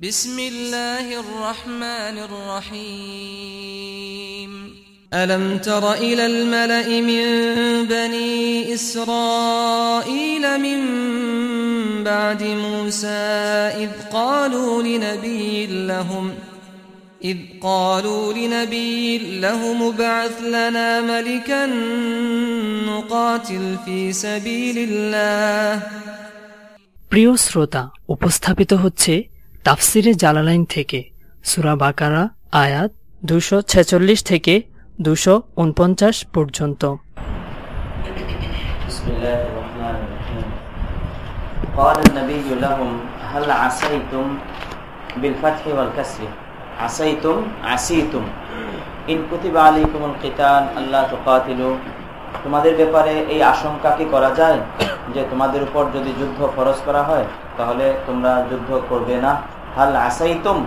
بسم الله الرحمن الرحيم ألم تر إلى الملأ من بني إسرائيل من بعد موسى إذ قالوا لنبي لهم إذ قالوا لنبي لهم ابعث لنا ملكا نقاتل في سبيل الله প্রিয় শ্রোতা উপস্থাপিত হচ্ছে তাফসিরে জালালাইন থেকে সুরা বাকারা আয়াত দুশো ছেচল্লিশ থেকে দুশো উনপঞ্চাশ পর্যন্ত بسم الله الرحمن الرحيم قال النبي لهم هل عسيتم بالفتح والكسر عسيتم عسيتم إن كتب عليكم القتال ألا تقاتلوا তোমাদের ব্যাপারে এই আশঙ্কা কি করা যায় যে তোমাদের উপর যদি যুদ্ধ ফরজ করা হয়, তাহলে তোমরা যুদ্ধ করবে না? হাল আসাইতুম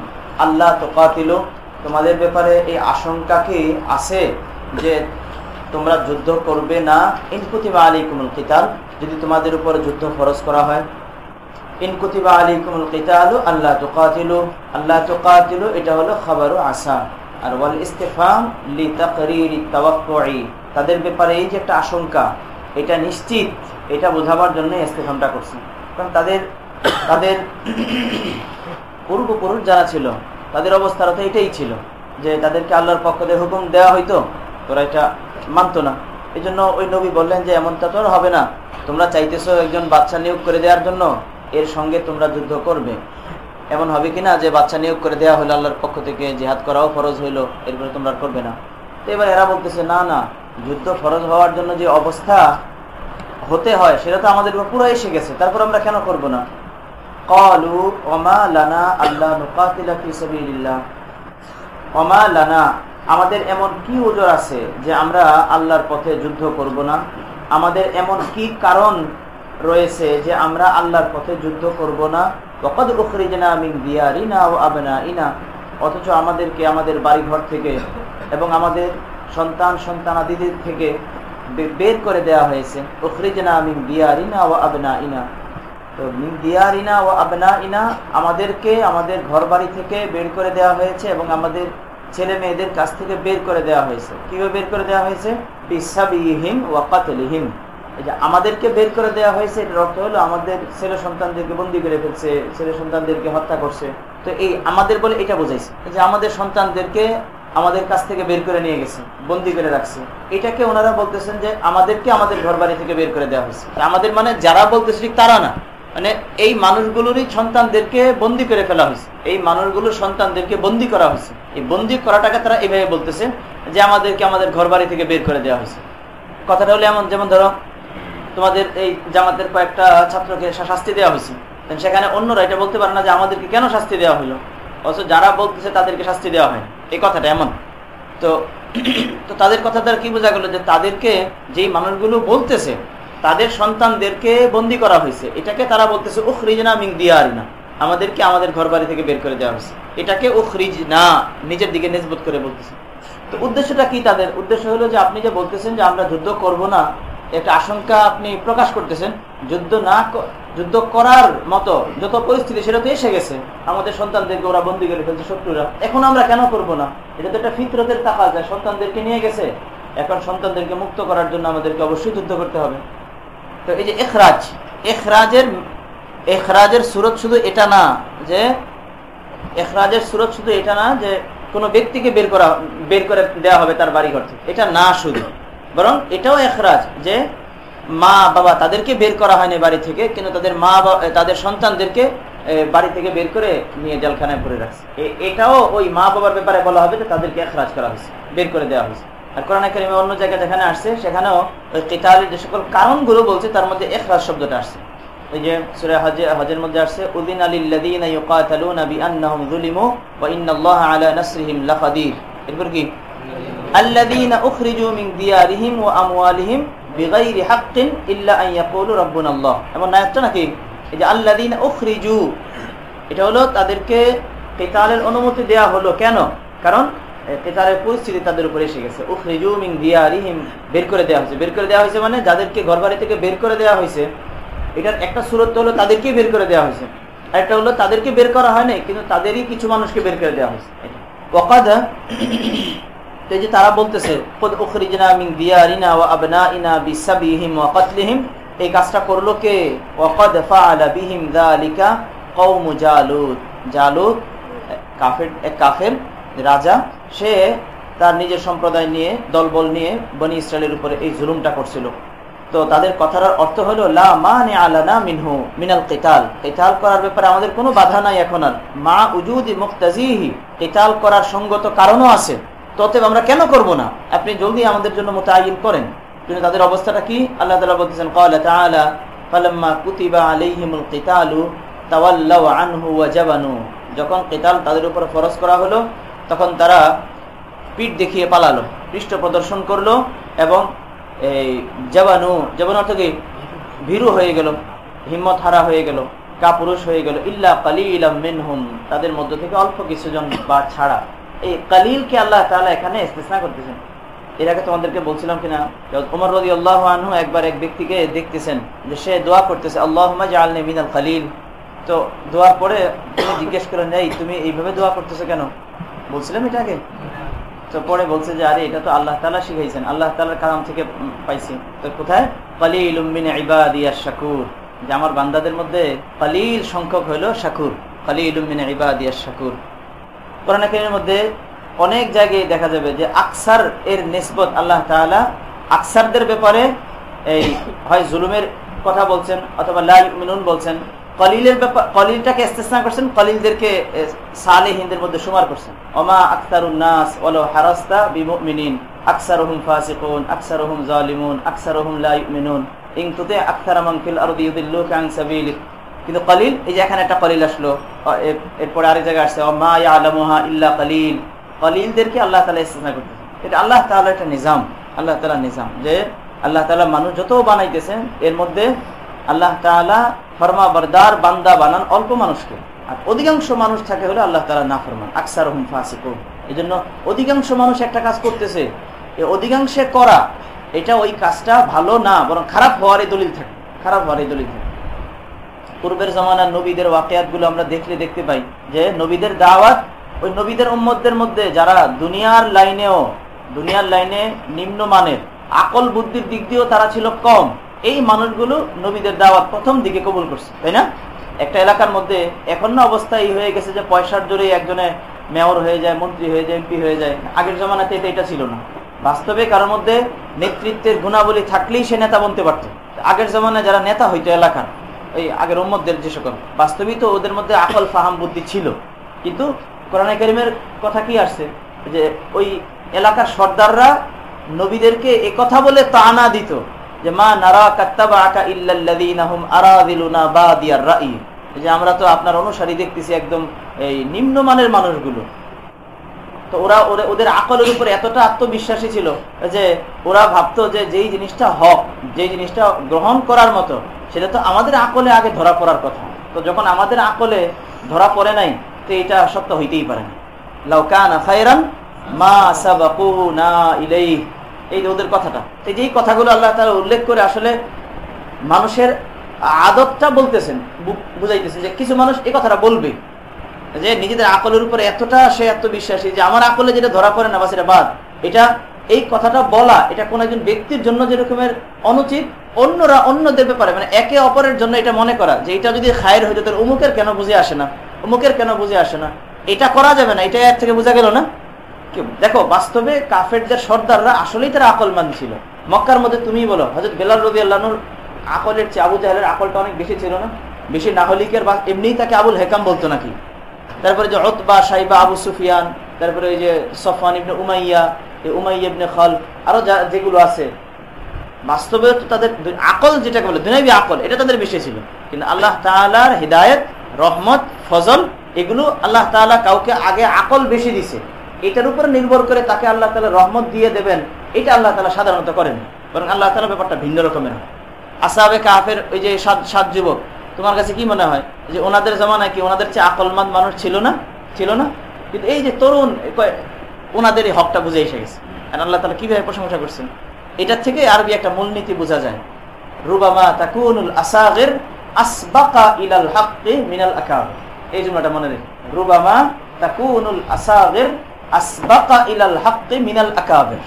আল্লাহ তোকাতিলু। তোমাদের ব্যাপারে এই আশঙ্কা কি আছে যে তোমরা যুদ্ধ করবে না? ইনকুতিবা আলী কুমুল কিতাল। যদি তোমাদের উপর যুদ্ধ ফরজ করা হয়। ইনকুতিবা আলী কুমুল কিতালু আল্লাহ তোকাতিলু। আল্লাহ তোকাতিলু, এটা হলো খাবারু আসা আর ওয়াল ইস্তেফাম লি তাকরিরি তাদের ব্যাপারে এই যে একটা আশঙ্কা, এটা নিশ্চিত, এটা বোঝাবার জন্য ইস্তেফামটা করছি। কারণ তাদের তাদের পূর্বপুরুষ যারা ছিল, তাদের অবস্থাটা তো এটাই ছিল, যে তাদেরকে আল্লাহর পক্ষ থেকে হুকুম দেওয়া হইতো, তোরা এটা মানতো না। এই জন্য ওই নবী বললেন যে, এমনটা তো হবে না। তোমরা চাইতেছো একজন বাচ্চা নিয়োগ করে দেওয়ার জন্য, এর সঙ্গে তোমরা যুদ্ধ করবে। এমন হবে কিনা যে বাচ্চা নিয়োগ করে দেওয়া হলো আল্লাহর পক্ষ থেকে, জেহাদ করাও ফরজ হইল, এরপরে তোমরা করবে না? তো এবার এরা বলতেছে, না না যুদ্ধ ফরজ হওয়ার জন্য যে অবস্থা হতে হয়, সেটা তো আমাদের উপর পুরো এসে গেছে। তারপর আমরা কেন করব না? কলু ওমা লানা আল্লাহ নুকাতিলা ওমা লানা, আমাদের এমন কি ওজোর আছে যে আমরা আল্লাহর পথে যুদ্ধ করব না? আমাদের এমন কি কারণ রয়েছে যে আমরা আল্লাহর পথে যুদ্ধ করব না? ককদ উখরিজনা মিন দিয়ারিনা ও আবনা ইনা অথচ আমাদেরকে আমাদের বাড়িঘর থেকে এবং আমাদের সন্তান সন্তানাদিদের থেকে বের করে দেওয়া হয়েছে। উখরিজনা মিন দিয়ারিনা ও আবনা ইনা তো মিন দিয়ারিনা ও আবনা ইনা আমাদেরকে আমাদের ঘর বাড়ি থেকে বের করে দেওয়া হয়েছে এবং আমাদের ছেলে মেয়েদের কাছ থেকে বের করে দেওয়া হয়েছে। কীভাবে বের করে দেওয়া হয়েছে? বিসাবিহীন ওয়াকাতলিহীন এই যে আমাদেরকে বের করে দেওয়া হয়েছে, এটার অর্থ হলো আমাদের ছেলে সন্তানদেরকে বন্দি করে ফেলছে, ছেলে সন্তানদেরকে হত্যা করছে। তো এই আমাদের বলে এটা বোঝাইছে। যে আমাদের সন্তানদেরকে আমাদের কাছ থেকে বের করে নিয়ে গেছে, বন্দি করে রাখছে। এটাকে ওনারা বলতেছেন যে, আমাদেরকে আমাদের ঘর বাড়ি থেকে বের করে দেওয়া হয়েছে। আমাদের মানে যারা বলতেছে ঠিক তারা না। মানে এই মানুষগুলোরই সন্তানদেরকে বন্দি করে ফেলা হয়েছে। এই মানুষগুলোর সন্তানদেরকে বন্দি করা হয়েছে। এই বন্দি করাটাকে তারা এভাবে বলতেছে যে, আমাদেরকে আমাদের ঘর বাড়ি থেকে বের করে দেওয়া হয়েছে। কথাটা হলো এমন, যেমন ধরো, তোমাদের এই জামাতের কয়েকটা ছাত্রকে শাস্তি দেওয়া হয়েছে। সেখানে অন্যরা এটা বলতে পারে না যে, আমাদেরকে কেন শাস্তি দেওয়া হলো? অথচ যারা বলতেছে তাদেরকে শাস্তি দেওয়া হয়। এই কথাটা এমন। তো তো তাদের কথা দ্বারা কি বোঝা গেল যে তাদেরকে যেই মানুষগুলো বলতেছে, তাদের সন্তানদেরকে বন্দি করা হয়েছে। এটাকে তারা বলতেছে, উখরিজনা মিং দিয়ারিনা। আমাদেরকে আমাদের ঘর বাড়ি থেকে বের করে দেওয়া হয়েছে। এটাকে উখরিজ না নিজের দিকে নিজবুত করে বলতেছে। তো উদ্দেশ্যটা কি তাদের? উদ্দেশ্য হলো যে আপনি যে বলতেছেন যে আমরা যুদ্ধ করব না, একটা আশঙ্কা আপনি প্রকাশ করতেছেন। যুদ্ধ না যুদ্ধ করার মতো যত পরিস্থিতি, সেটা তো এসে গেছে। আমাদের সন্তানদেরকে ওরা বন্দি করে ফেলছে, শত্রুরা। এখন আমরা কেন করব না? এটা তো একটা ফিতরতের টাকা যায় সন্তানদেরকে নিয়ে গেছে। এখন সন্তানদেরকে মুক্ত করার জন্য আমাদেরকে অবশ্যই যুদ্ধ করতে হবে। তো এই যে এখরাজ এখরাজের এখরাজের সুরত শুধু এটা না যে এখরাজের সুরত শুধু এটা না যে, কোনো ব্যক্তিকে বের করা, বের করে দেওয়া হবে তার বাড়ি ঘর থেকে। এটা না শুধু। বরং এটাও এখরাজ যে মা, বাবা তাদেরকে বের করা হয়নি বাড়ি থেকে, কিন্তু তাদের মা তাদের সন্তানদেরকে বাড়ি থেকে বের করে নিয়ে জেলখানায় পড়ে রাখছে। এটাও ওই মা, বাবার ব্যাপারে বলা হবে যে তাদেরকে এখরাজ করা হয়েছে, বের করে দেওয়া হয়েছে। আর কোরআন অন্য জায়গায় যেখানে আসছে, সেখানেও ওই কেতালের যে সকল কারণগুলো বলছে, তার মধ্যে এখরাজ শব্দটা আসছে। এই যে সূরা হজে, হজের মধ্যে আসছে উদিন আলিল্লাযীনা ইউকাতালুনা বিআন্নাহুম এরপর কি? আল্লাযীনা উখরিজু মিন দিয়ারিহিম ওয়া আমওয়ালিহিম বিগাইরি হাক্কিন ইল্লা আন ইয়াকুলু রাব্বুনাল্লাহ এমন নায়াতটা নাকি? এই যে আল্লাযীনা উখরিজু, এটা হলো তাদেরকে কেতালের অনুমতি দেয়া হলো কেন? কারণ কেতালের পরিস্থিতি তাদের উপরে এসে গেছে। উখরিজু মিন দিয়ারিহিম বের করে দেওয়া হয়েছে। বের করে দেওয়া হয়েছে মানে যাদেরকে ঘর বাড়ি থেকে বের করে দেওয়া হয়েছে। এটার একটা সুরত হলো তাদেরকেই বের করে দেওয়া হয়েছে। একটা হলো তাদেরকে বের করা হয় নাই, কিন্তু তাদেরই কিছু মানুষকে বের করে দেওয়া হয়েছে। ওকাদা এই যে তারা বলতেছে এই কাজটা করল কে? জালুত জালুত কাফের এক কাফের রাজা, সে তার নিজের সম্প্রদায় নিয়ে, দলবল নিয়ে বনি ইসরায়েলের উপরে এই জুলুমটা করছিল। তো তাদের কথার অর্থ হলো, লা মানে আলানা মিনহু মিনাল কেতাল। কেতাল করার ব্যাপারে আমাদের কোনো বাধা নাই এখন আর। মা উজুদি মুক্তাজিহি, কেতাল করার সঙ্গত কারণও আছে। ততএব আমরা কেন করব না? আপনি জলদি আমাদের জন্য মোতায়িন করেন। কিন্তু তাদের অবস্থাটা কি? আল্লাহ তালা বলতেছেন কলা তাআলা, ফালাম্মা কুতিবা আলাইহিমুল কিতালু তাওয়াল্লাউ আনহু ওয়া জাবানু। যখন কেতাল তাদের উপর ফরজ করা হলো, তখন তারা পিঠ দেখিয়ে পালালো, পৃষ্ঠ প্রদর্শন করল এবং এই জবানু, জবান অর্থ কি? ভীরু হয়ে গেল হিম্মত হারা হয়ে গেল, কাপুরুষ হয়ে গেল, ইল্লা কালিলাম মিনহুম। তাদের মধ্য থেকে অল্প কিছুজন বা ছাড়া এই কালিলকে আল্লাহ তাআলা এখানে ইস্তেসনা করতেছেন। এর আগে তোমাদেরকে বলছিলাম কিনা ওমর রদি আল্লাহ আনহু একবার এক ব্যক্তিকে দেখতেছেন, যে সে দোয়া করতেছে আল্লাহ জালনে মিনাল খালিল তো দোয়ার পরে তিনি জিজ্ঞেস করেন, এই, তুমি এইভাবে দোয়া করতেছো কেন? বলছিলাম এটাকে তো পরে বলছে যে, আরে, এটা তো আল্লাহ তালা শিখাইছেন, আল্লাহ তালার কালাম থেকে পাইছি। তো কোথায়? কালিল উম্মিন ইবাদিয়া শাকুর। যে আমার বান্দাদের মধ্যে কালিল সংখ্যক হইল শাকুর। কালিল উম্মিন ইবাদিয়া শাকুর। কোরআন মধ্যে অনেক জায়গায় দেখা যাবে যে আকসার এর নিসবত আল্লাহ তালা আকসারদের ব্যাপারে এই হয় জুলুমের কথা বলছেন অথবা লাল মিনুন বলছেন। কলিলের ব্যাপার কলিলটাকে ইস্তেসনা করছেন, কলিলদেরকে সালেহিনদের মধ্যে সুমার করছেন। অমা ওমা আখতারুন্নাস ওয়ালো হারাস্তা বিমুমিনিন। আকসারুহুম ফাসিকুন, আকসারুহুম জালিমুন, আকসারুহুম লা ইউমিনুন। ইন তুতে আকসার ফিল আরদি ইউদিল্লুকা আন সাবিলিক। কিন্তু কলিল, এই যে এখানে একটা কলিল আসলো এরপরে আরেক জায়গায় আসছে ইল্লা কলিল। কলিলদেরকে আল্লাহ তাআলা ইস্তেসনা করতেছেন এটা আল্লাহ তাআলা একটা নিজাম, আল্লাহ তালা নিজাম যে আল্লাহ তালা মানুষ যত বানাইতেছেন, এর মধ্যে আল্লাহ তাআলা ফরমা বরদার বান্দা বানান অল্প মানুষকে। আর অধিকাংশ মানুষ থাকে হলে আল্লাহ তালা না ফরমান আকসার হুম ফাসিক এই জন্য অধিকাংশ মানুষ একটা কাজ করতেছে এই অধিকাংশে করা, এটা ওই কাজটা ভালো না, বরং খারাপ হওয়ারই দলিল থাকে, খারাপ হওয়ারই দলিল থাকে। পূর্বের জমানার নবীদের ওয়াকিয়াতগুলো আমরা দেখলে দেখতে পাই যে নবীদের দাওয়াত ওই নবীদের উম্মদের মধ্যে যারা দুনিয়ার লাইনেও, দুনিয়ার লাইনে নিম্নমানের, আকল বুদ্ধির দিক দিয়েও তারা ছিল কম, এই মানুষগুলো নবীদের দাওয়াত প্রথম দিকে কবুল করছে, তাই না? একটা এলাকার মধ্যে এখন না অবস্থা এই হয়ে গেছে যে পয়সার জোরে একজনে মেয়র হয়ে যায়, মন্ত্রী হয়ে যায়, এমপি হয়ে যায়। আগের জমানাতে এটা এটা ছিল না। বাস্তবে কারোর মধ্যে নেতৃত্বের গুণাবলী থাকলেই সে নেতা বনতে পারত। আগের জমানায় যারা নেতা হইতো এলাকার এই আগের উম্মদের যে সকল বাস্তবিক তো ওদের মধ্যে আকল, ফাহাম, বুদ্ধি ছিল। কিন্তু কোরআন করিমের কথা কি আসছে? যে ওই এলাকার সর্দাররা নবীদেরকে কথা বলে তানা দিত, যে মা নারা কাত্তাবা আকা ইল্লাল্লাযীনাহুম আরাযিলুনা বাদিয়ার রাই। যে আমরা তো আপনার অনুসারী দেখতেছি একদম এই নিম্নমানের মানুষগুলো। তো ওরা, ওদের আকলের উপরে এতটা আত্মবিশ্বাসী ছিল যে ওরা ভাবতো যে যেই জিনিসটা হক, যেই জিনিসটা গ্রহণ করার মতো সেটা তো আমাদের আকলে আগে ধরা পড়ার কথা। তো যখন আমাদের আকলে ধরা পড়ে নাই, তো এটা সত্য হইতেই পারে না। মা এই ওদের কথাটা কথাগুলো আল্লাহ উল্লেখ করে আসলে মানুষের আদতটা বলতেছেন যে কিছু মানুষ এই কথাটা বলবে। যে নিজেদের আকলের উপরে এতটা সে এত বিশ্বাসী যে আমার আকলে যেটা ধরা পড়ে না বা সেটা বাদ, এটা এই কথাটা বলা, এটা কোন একজন ব্যক্তির জন্য যেরকমের অনুচিত, অন্যরা অন্যদের ব্যাপারে মানে একে অপরের জন্য এটা মনে করা, যে এটা যদি খায়ের হইতো, তাহলে অমুকের কেন বুঝে আসে না? অমুকের কেন বুঝে আসে না? এটা করা যাবে না, এটা এক থেকে বোঝা গেল না? দেখো, বাস্তবে কাফেরদের সর্দাররা আসলেই তারা আকলমান ছিল। মক্কার মধ্যে তুমি বলো হজরত বেলাল রবি আল্লাহর আকলের চেয়ে আবু জাহেলের আকলটা অনেক বেশি ছিল না? বেশি নাহলিকের বা এমনিই তাকে আবুল হেকাম বলতো নাকি? তারপরে যে অতবা সাইবা, আবু সুফিয়ান, তারপরে ওই যে সফান ইবনে উমাইয়া উমাইয়া ইবনে আরও যেগুলো আছে। বাস্তবে তো তাদের আকল যেটাকে বলে দুনাবি আকল, এটা তাদের বেশি ছিল। কিন্তু আল্লাহ তালার হৃদায়ত, রহমত, ফজল, এগুলো আল্লাহ তালা কাউকে আগে আকল বেশি দিছে। এটার উপর নির্ভর করে তাকে আল্লাহ তালা রহমত দিয়ে দেবেন, এটা আল্লাহ তালা সাধারণত করেন। বরং আল্লাহ তালা ব্যাপারটা ভিন্ন রকমের হয়। আসাবে কাফের, ওই যে সাত সাত যুবক, তোমার কাছে কি মনে হয়? যে ওনাদের জমানায় কি ওনাদের চেয়ে আকলমান মানুষ ছিল না? ছিল না? কিন্তু এই যে তরুণ ওনাদের এই হকটা বুঝে এসে গেছে। আর আল্লাহ তালা কীভাবে প্রশংসা করছেন? এটার থেকে আরবি একটা মূলনীতি বোঝা যায়। রুবামা তাকুনুল আসাগের আসবাকা ইলাল হাক্কি মিনাল আকাবির এই জুমলাটা মনে রেখে। রুবামা তাকুনুল আসাগির আসবাকা ইলাল হাক্কি মিনাল আকাবির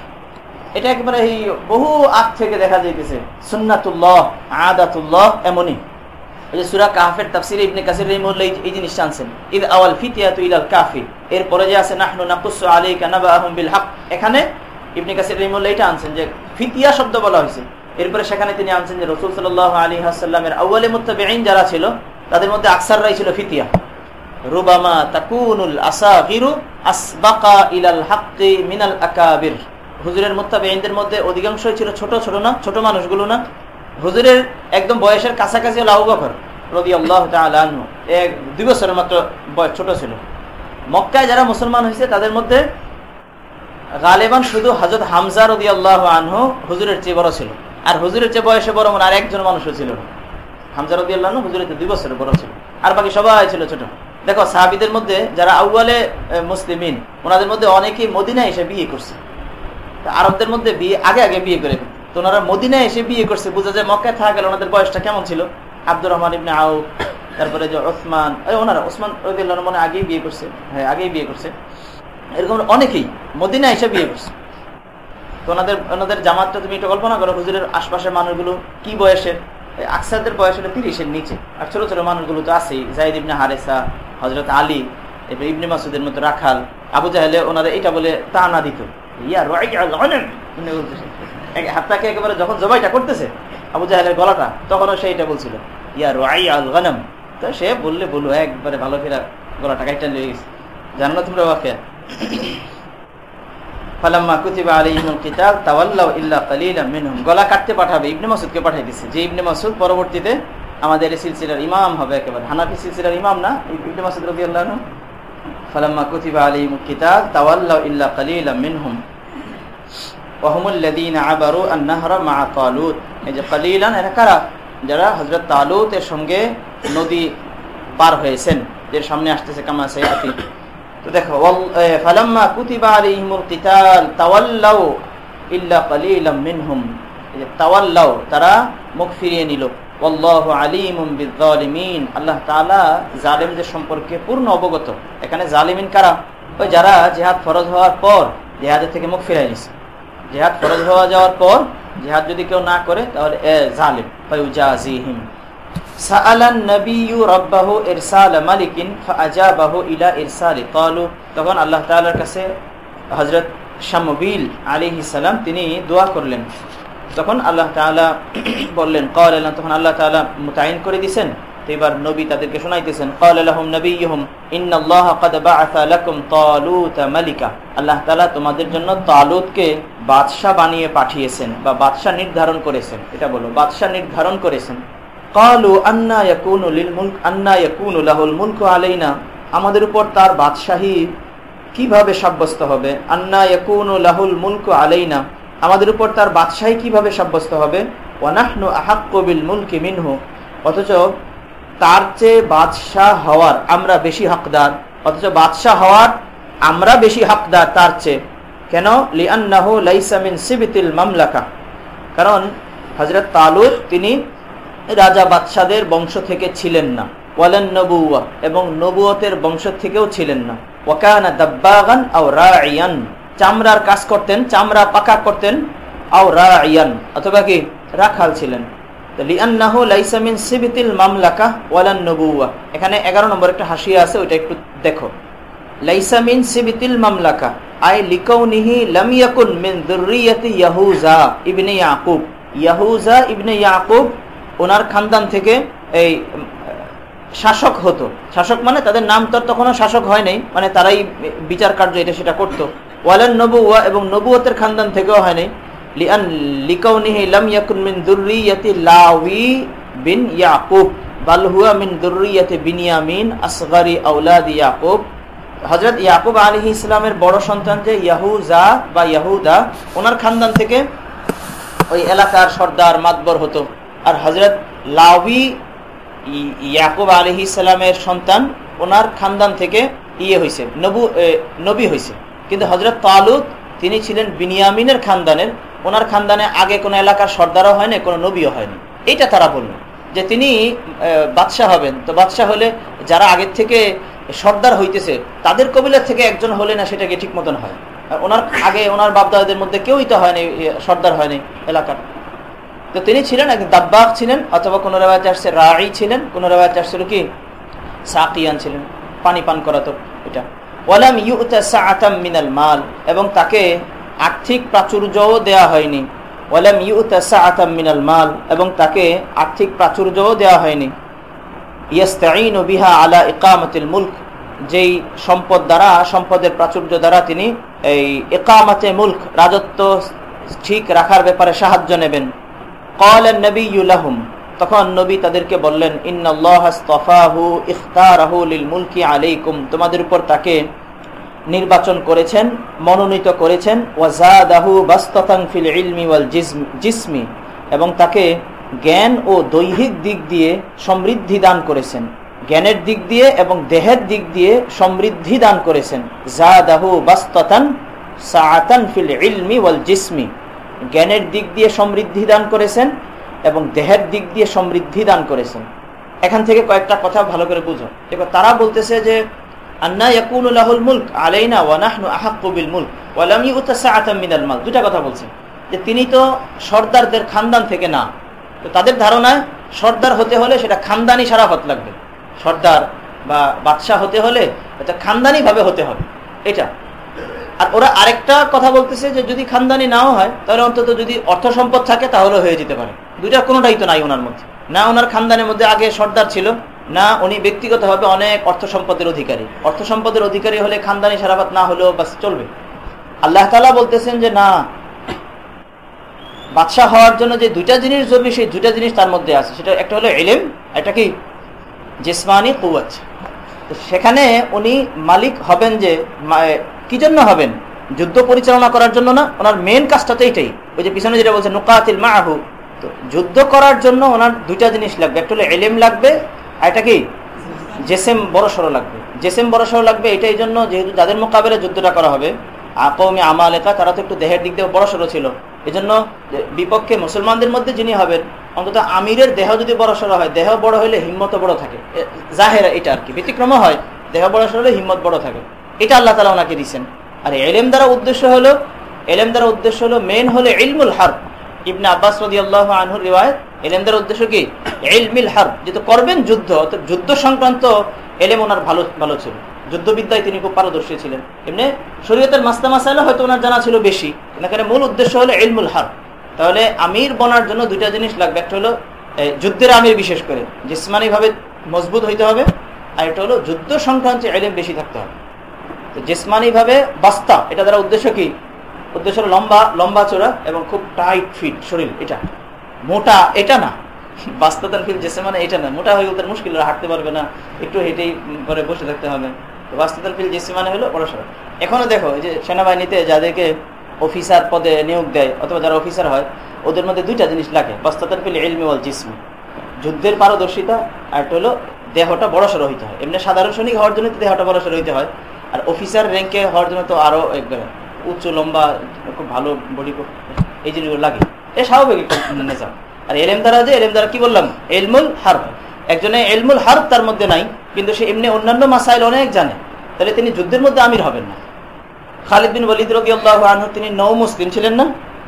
এটা একেবারে এই বহু আগ থেকে দেখা যাইতেছে। সুন্নাতুল্লাহ, আদাতুল্লাহ এমনই। যে সুরা কাফের তাফসির ইবনে কাসির রহিমুল্লাহ এই আওয়াল ইলাল কাফি এরপরে যে আছে, নাহনু নাকুসু আলাইকা নাবাআহুম বিল হক। এখানে ইবনে কাসির রহিমুল্লাহ এটা আনছেন যে ফিতিয়া শব্দ বলা হয়েছে। এরপরে সেখানে তিনি আনছেন যে যারা ছিল, তাদের মধ্যে আকসাররাই ছিল ফিতিয়া। রুবামা তাকুনুল আসাগিরু আসবাকা ইলাল হাক্কি মিনাল আকাবির। হুজুরের মুত্তাবিঈনদের মধ্যে অধিকাংশই ছিল ছোট ছোট না, ছোট মানুষগুলো না। হুজুরের একদম বয়সের কাছাকাছি হলো আবু বকর রবি আল্লাহ আনহু। এক দুই বছরের মাত্র বয়স, ছোট ছিল। মক্কায় যারা মুসলমান হয়েছে, তাদের মধ্যে গালেবান শুধু হজরত হামজা রদি আল্লাহ আনহু হুজুরের চেয়ে বড় ছিল। আর হুজুরের চেয়ে বয়সে বড় আর একজন মানুষও ছিল হামজা রদি আল্লাহ হুজুরের দুই বছরের বড় ছিল। আর বাকি সবাই ছিল ছোট। দেখো, সাহাবিদের মধ্যে যারা আউ্বালে মুসলিমিন, ওনাদের মধ্যে অনেকেই মদিনা এসে বিয়ে করছে। আরবদের মধ্যে বিয়ে, আগে আগে বিয়ে করে তো ওনারা মদিনায় এসে বিয়ে করছে, বোঝা যায় মক্কায় থাকা গেল ওনাদের বয়সটা কেমন ছিল? আব্দুর রহমান ইবনে আউ তারপরে যে ওসমান ওনারা, ওসমান রবিল্লাহ মনে আগেই বিয়ে করছে হ্যাঁ আগেই বিয়ে করছে। এরকম অনেকেই মদিনা এসে বিয়ে করছে। তো ওনাদের ওনাদের জামাতটা তুমি একটু কল্পনা করো, হুজুরের আশপাশের মানুষগুলো কি বয়সের? আকসারদের বয়স হলো তিরিশের নিচে, আর ছোট ছোট মানুষগুলো তো আছেই। জাহিদ ইবনে হারেসা হজরত আলী, এরপর ইবনে মাসুদের মতো রাখাল, আবু জাহেলে ওনারা এটা বলে তা না দিত। ইয়ার হাতটাকে একেবারে যখন জবাইটা করতেছে, আবু জাহেলের গলাটা, তখনও সে এটা বলছিল ইয়ার ওয়াই আল গানম তো সে বললে, বলল একবারে ভালো ফেরা, গলাটা কাইটা লেগে গেছে। জানো না তোমরা ওয়াকে ফালাম্মা কুতিবা আলাইহিমুল কিতাব তাওয়াল্লাউ ইল্লা কালিলাম মিনহুম। গলা কাটতে পাঠাবে, ইবনে মাসুদকে যে ইবনে মাসুদ পরবর্তীতে আমাদের এই সিলসিলার ইমাম হবে একেবারে। হানাফি সিলসিলার ইমাম না, ইবনে মাসুদ ফালাম্মা কুতিবা আলাইহিমুল কিতাব তাওয়াল্লাউ ইল্লা কালিলাম মিনহুম। এই যে কারা? যারা তালুতের সঙ্গে নদী পার হয়েছেন। যে সামনে আসতেছে কামা তো দেখো তাওয়াল্লাউ এই যে তাওয়াল্লাউ, তারা মুখ ফিরিয়ে নিল। আল্লাহ তাআলা সম্পর্কে পূর্ণ অবগত। এখানে জালিমিন কারা? ওই যারা জিহাদ ফরজ হওয়ার পর জিহাদের থেকে মুখ ফিরাই নিছে। জেহাদ ফরজ হওয়া যাওয়ার পর, জেহাদ যদি কেউ না করে, তাহলে এ জালিম ফায়ুজাজিহিম সাআলান নবিয়্যু রাব্বাহু ইরসাল মালিকিন, ফাআজাবাহু ইলা ইরসালি ক্বালু তখন আল্লাহ তাআলার কাছে হযরত শামবিল আলাইহিস সালাম, তিনি দোয়া করলেন। তখন আল্লাহ তাআলা বললেন ক্বালা তখন আল্লাহ তাআলা মুতাইন করে দিবেন এবার নবী তাদেরকে শোনাইতেছেন মালিকা। আল্লাহ তাআলা তোমাদের জন্য তালুতকে বাদশা বানিয়ে পাঠিয়েছেন বা বাদশা নির্ধারণ করেছেন। এটা বলো বাদশা নির্ধারণ করেছেন। কালু আন্না আন্না লাহুল মুলকু আলাইনা। আমাদের উপর তার বাদশাহী কীভাবে সাব্যস্ত হবে? আন্না ইয়াকুনু লাহুল মুলকু আলাইনা। আমাদের উপর তার বাদশাহী কীভাবে সাব্যস্ত হবে? ওয়ানাহনু আহাক্কু বিল মুলকি মিনহু। অথচ তার চেয়ে বাদশাহ হওয়ার আমরা বেশি হকদার। অথচ বাদশাহ হওয়ার আমরা বেশি হকদার তার চেয়ে। কেন? লিআন্নাহু লাইসা মিন সিবিতিল মামলাকা। কারণ হযরত তালুত তিনি রাজা বাদশাদের বংশ থেকে ছিলেন না। ওয়ালান নবুয়া এবং নবুয়তের বংশ থেকেও ছিলেন না। ওয়াকানা দাব্বাগান আও রাইয়ান চামড়ার কাজ করতেন, চামড়া পাকা করতেন, আও রাইয়ান অথবা কি? রাখাল ছিলেন। লিআন্নাহু লাইসা মিন সিবিতিল মামলাকা ওয়ালান এখানে 11 নম্বর একটা হাসিয়া আছে, ওইটা একটু দেখো। লাইসা মিন সিবিতিল মামলাকা, আই মিন ইয়াহুজা ইয়াহুজা ওনার খানদান থেকে এই শাসক হতো। শাসক মানে তাদের নাম তো তখনও শাসক হয় নাই মানে তারাই বিচার কার্য এটা সেটা করতো। ওয়ালান নবুয়া এবং নবুয়তের খানদান থেকেও হয় নাই। লিআন লিকাউনিহি লাম ইয়াকুন মিন যুররিয়াতি লাওয়ি বিন ইয়াকুব, বাল হুয়া মিন যুররিয়াতি বিনিয়ামিন আসগারি আওলাদ ইয়াকুব। হযরত ইয়াকুব আলাইহিস ইসলামের বড় সন্তান যে ইয়াহুজা বা ইয়াহুদা, ওনার খানদান থেকে ওই এলাকার সর্দার মাতবর হতো। আর হজরত লাউবি ইয়াকুব আলহি সালামের সন্তান, ওনার খানদান থেকে ইয়ে হয়েছে নবু নবী হয়েছে কিন্তু হজরত তালুদ তিনি ছিলেন বিনিয়ামিনের খানদানের ওনার খানদানে আগে কোনো এলাকার সর্দারও হয়নি, কোনো নবীও হয়নি। এইটা তারা বলল যে তিনি বাদশাহ হবেন। তো বাদশাহ হলে যারা আগের থেকে সর্দার হইতেছে, তাদের কবিলার থেকে একজন হলে না সেটাকে ঠিক মতন হয়? ওনার আগে ওনার বাপদাদের মধ্যে কেউই তো হয়নি সর্দার হয়নি এলাকার। তো তিনি ছিলেন একজন দাব্বাক ছিলেন, অথবা কোনো রেওয়াজ আসছে রাই ছিলেন, কোনো রেওয়াজ আসছিল কি? সাকিয়ান ছিলেন, পানি পান করাতো এটা। ওয়ালাম ইউতাম মিনাল মাল, এবং তাকে আর্থিক প্রাচুর্যও দেয়া হয়নি। ওয়ালাম ইউতাম মিনাল মাল, এবং তাকে আর্থিক প্রাচুর্যও দেওয়া হয়নি। ইয়াস্তাইন বিহা আলা ইকামতিল মুল্ক, যেই সম্পদ দ্বারা, সম্পদের প্রাচুর্য দ্বারা তিনি এই একামাতে মুল্ক, রাজত্ব ঠিক রাখার ব্যাপারে সাহায্য নেবেন। কলেন নবী ইউলাহুম তখন নবী তাদেরকে বললেন মুলকি আলাইকুম। তোমাদের উপর তাকে নির্বাচন করেছেন, মনোনীত করেছেন জিসমি এবং তাকে জ্ঞান ও দৈহিক দিক দিয়ে সমৃদ্ধি দান করেছেন। জ্ঞানের দিক দিয়ে এবং দেহের দিক দিয়ে সমৃদ্ধি দান করেছেন। ফিল ইলমি ওয়াল জিসমি, জ্ঞানের দিক দিয়ে সমৃদ্ধি দান করেছেন এবং দেহের দিক দিয়ে সমৃদ্ধি দান করেছেন। এখান থেকে কয়েকটা কথা ভালো করে বুঝো। এবার তারা বলতেছে যে আন্না ইয়াকুনুল মুলক আলাইনা ওয়ানাহনু আহাক্কুবিল মুলক ওয়ালাম ইউতা সাআতাম মিনাল মাল দুটা কথা বলছেন। যে তিনি তো সর্দারদের খানদান থেকে না। তো তাদের ধারণায় সর্দার হতে হলে সেটা খানদানি সারাফত লাগবে। সর্দার বা বাদশাহ হতে হলে এটা খানদানি ভাবে হতে হবে। এটা। আর ওরা আরেকটা কথা বলতেছে যে যদি খানদানি নাও হয়, তাহলে অন্তত যদি অর্থ সম্পদ থাকে তাহলে হয়ে যেতে পারে। দুইটার কোনোটাই তো নাই ওনার মধ্যে। না ওনার খানদানের মধ্যে আগে সর্দার ছিল না, উনি ব্যক্তিগতভাবে অনেক অর্থ সম্পদের অধিকারী। অর্থ সম্পদের অধিকারী হলে খানদানি সারাবাত না হলেও বাস চলবে। আল্লাহ তালা বলতেছেন যে, না, বাদশাহ হওয়ার জন্য যে দুইটা জিনিস জরুরি, সেই দুইটা জিনিস তার মধ্যে আছে। সেটা একটা হলো এলেম এটা কি? জেসমানি কুয়াচ তো সেখানে উনি মালিক হবেন যে কি জন্য হবেন? যুদ্ধ পরিচালনা করার জন্য না? ওনার মেন কাজটা তো এইটাই। ওই যে পিছনে যেটা বলছে, নুকাতিল মা আহু তো যুদ্ধ করার জন্য ওনার দুইটা জিনিস লাগবে। একটা হলো এলেম লাগবে এটা কি? জেসেম বড় সড়ো লাগবে। জেসেম বড় সড়ো লাগবে এটাই জন্য যেহেতু যাদের মোকাবেলা যুদ্ধটা করা হবে আকৌমি আমালেকা, তারা তো একটু দেহের দিক দিয়ে বড় সড়ো ছিল। এই জন্য বিপক্ষে মুসলমানদের মধ্যে যিনি হবেন, অন্তত আমিরের দেহ যদি বড় সড়ো হয়, দেহ বড় হলে হিম্মত বড় থাকে। জাহেরা এটা আর কি। ব্যতিক্রম হয়, দেহ বড় সড়ো হলে হিম্মত বড় থাকে। এটা আল্লাহ তালা ওনাকে দিচ্ছেন আর এলেম দ্বারা উদ্দেশ্য হলো, এলেম দ্বারা উদ্দেশ্য হলো মেন হলো ইলমুল হার ইবনে আব্বাস রদি আল্লাহ আনহুর রিওয়ায়ত এলেম দ্বারা উদ্দেশ্য কি? এলমিল হার, যেহেতু করবেন যুদ্ধ, তো যুদ্ধ সংক্রান্ত এলেম ওনার ভালো ভালো ছিল। যুদ্ধবিদ্যায় তিনি খুব পারদর্শী ছিলেন। এমনি শরীয়তের মাস্তা মাসাইলা হয়তো ওনার জানা ছিল বেশি এখানে মূল উদ্দেশ্য হলো এলমুল হার। তাহলে আমির বনার জন্য দুইটা জিনিস লাগবে, একটা হলো যুদ্ধের আমির বিশেষ করে জিসমানি ভাবে মজবুত হইতে হবে, আর এটা হলো যুদ্ধ সংক্রান্ত এলেম বেশি থাকতে হবে। তো জিসমানিভাবে বাস্তা, এটা দ্বারা উদ্দেশ্য কি? উদ্দেশ্য লম্বা লম্বা চোরা এবং খুব টাইট ফিট শরীর, এটা। মোটা, এটা না। বাস্তাতান ফিল জেসেমানে এটা না। মোটা হয়ে গেলে মুশকিল, হাঁটতে পারবে না। একটু হেঁটেই পরে বসে থাকতে হবে। তো ফিল ফিল জেসেমানে হলো পড়াশোনা এখনও দেখো যে সেনাবাহিনীতে যাদেরকে অফিসার পদে নিয়োগ দেয় অথবা যারা অফিসার হয়, ওদের মধ্যে দুইটা জিনিস লাগে। বাস্তাতান ফিল এলমি ওয়াল জিসমি। যুদ্ধের পারদর্শিতা আর একটা হলো দেহটা বড়সড় হইতে হয়। এমনি সাধারণ সৈনিক হওয়ার জন্য দেহটা বড়সড় হইতে হয়। আর অফিসার র্যাঙ্কে হওয়ার জন্য তো আরও আরও উচ্চ, লম্বা, খুব ভালো বডি এই জিনিসগুলো লাগে। এ স্বাভাবিক একটা আর এলএম দ্বারা যে এলএম দ্বারা কি বললাম? এলমুল হার একজনে এলমুল হার তার মধ্যে নাই, কিন্তু সে এমনি অন্যান্য মাসাইল অনেক জানে। তাহলে তিনি যুদ্ধের মধ্যে আমির হবেন না। খালিদ বিন ওলিদ রবি আল্লাহ তিনি নৌ মুসলিম ছিলেন না,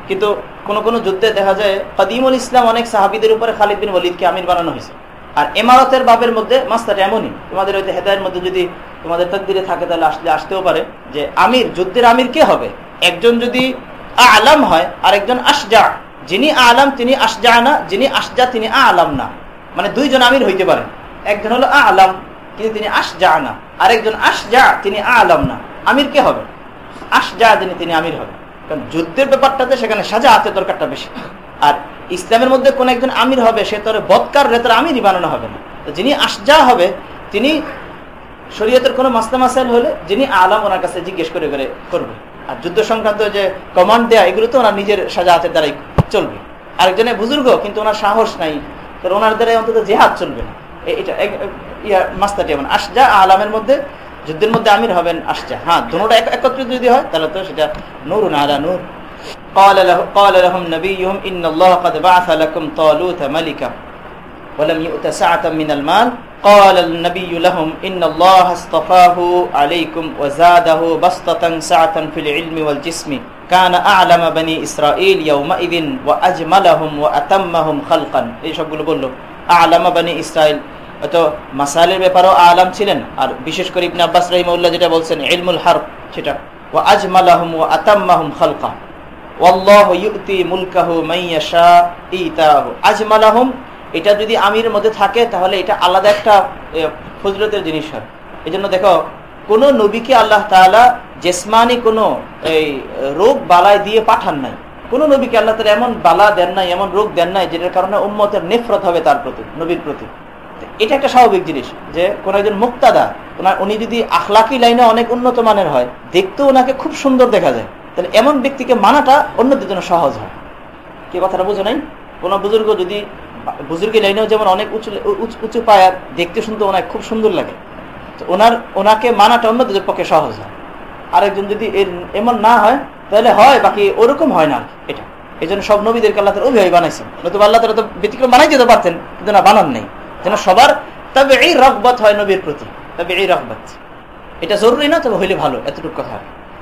কিন্তু কোন কোন যুদ্ধে দেখা যায়, কদিমুল ইসলাম অনেক সাহাবিদের উপরে খালিদ বিন ওলিদকে আমির বানানো হয়েছে। আর এমারতের বাপের মধ্যে মাস্টার এমনই। তোমাদের ওই হেদায়ের মধ্যে যদি তোমাদের তকদিরে থাকে তাহলে আসলে আসতেও পারে যে আমির, যুদ্ধের আমির কে হবে? একজন যদি আলাম হয় আর একজন আসজা যিনি আলাম, তিনি আসজা না, যিনি আসজা তিনি আলাম না। মানে দুইজন আমির হইতে পারেন একজন হলো আলাম, কিন্তু তিনি আসজা না। আরেকজন আসজা তিনি আলাম না। আমির কে হবে? আসজা যিনি, তিনি আমির হবে। কারণ যুদ্ধের ব্যাপারটাতে সেখানে সাজা হাতে দরকারটা বেশি। আর ইসলামের মধ্যে কোন একজন আমির হবে, সে তোর বৎকার রেতার আমিরই বানানো হবে না। তো যিনি আসজা হবে, তিনি শরীয়তের কোনো মাস্তা মাসাইল হলে যিনি আলাম ওনার কাছে জিজ্ঞেস করে করে করবে। আর যুদ্ধ সংক্রান্ত যে কমান্ড দেয়া, এগুলো তো ওনার নিজের সাজা হাতের দ্বারাই চলবে। আরেকজনে বুজুর্গ, কিন্তু ওনার সাহস নাই, কারণ ওনার দ্বারাই অন্তত জেহাদ চলবে না। এটা ইয়া মাস্তাটি এমন। আসজা আলামের মধ্যে, যুদ্ধের মধ্যে আমির হবেন আসজা হ্যাঁ দুটা একত্রিত যদি হয়, তাহলে তো সেটা নূর আলা নূর। قال له قال لهم نبيهم إن الله قد بعث لكم طالوت ملكا ولم يؤت سعة من المال قال النبي لهم إن الله اصطفاه عليكم وزاده بسطة سعة في العلم والجسم كان أعلم بني إسرائيل يومئذ وأجملهم وأتمهم خلقا এই সবগুলো বললো আলাম বানি ইসরায়েল তো মাসালের ব্যাপারেও আলাম ছিলেন আর বিশেষ করে ইবনে আব্বাস রহিমউল্লাহ যেটা বলছেন ইলমুল হারব সেটা ওয়া আজমালাহুম ওয়া আতাম্মাহুম খালকা আজমালাহুম। এটা যদি আমির মধ্যে থাকে, তাহলে এটা আলাদা একটা ফজলতের জিনিস হয়। এই জন্য দেখো, কোন নবীকে আল্লাহ তাআলা জেসমানি কোনো, এই, রোগ বালায় দিয়ে পাঠান নাই। কোন নবীকে আল্লাহ তালা এমন বালা দেন নাই, এমন রোগ দেন নাই, যেটার কারণে উম্মতের নেফরত হবে তার প্রতি, নবীর প্রতি। এটা একটা স্বাভাবিক জিনিস, যে কোন একজন মুক্তাদা, ওনার, উনি যদি আখলাকি লাইনে অনেক উন্নত মানের হয়, দেখতেও ওনাকে খুব সুন্দর দেখা যায়। তাহলে এমন ব্যক্তিকে মানাটা অন্যদের জন্য সহজ হয়। কি কথাটা বুঝো নাই? কোনো বুজুর্গ যদি, বুজুর্গের লাইনেও যেমন অনেক উঁচু উঁচু পায়ার দেখতে শুনতে ওনার খুব সুন্দর লাগে, তো ওনার, ওনাকে মানাটা অন্যদের পক্ষে সহজ হয়। আরেকজন যদি এর, এমন না হয়, তাহলে হয়, বাকি ওরকম হয় না এটা। এই জন্য সব নবীদেরকে আল্লাহ তালা অভিভাবক বানাইছেন। নতুবা আল্লাহ তালা তো ব্যতিক্রম বানাই দিতে পারতেন, কিন্তু না বানান নেই। যেন সবার তবে এই রকবত হয় নবীর প্রতি তবে এই রকবত এটা জরুরি না, তবে হইলে ভালো, এতটুকু কথা।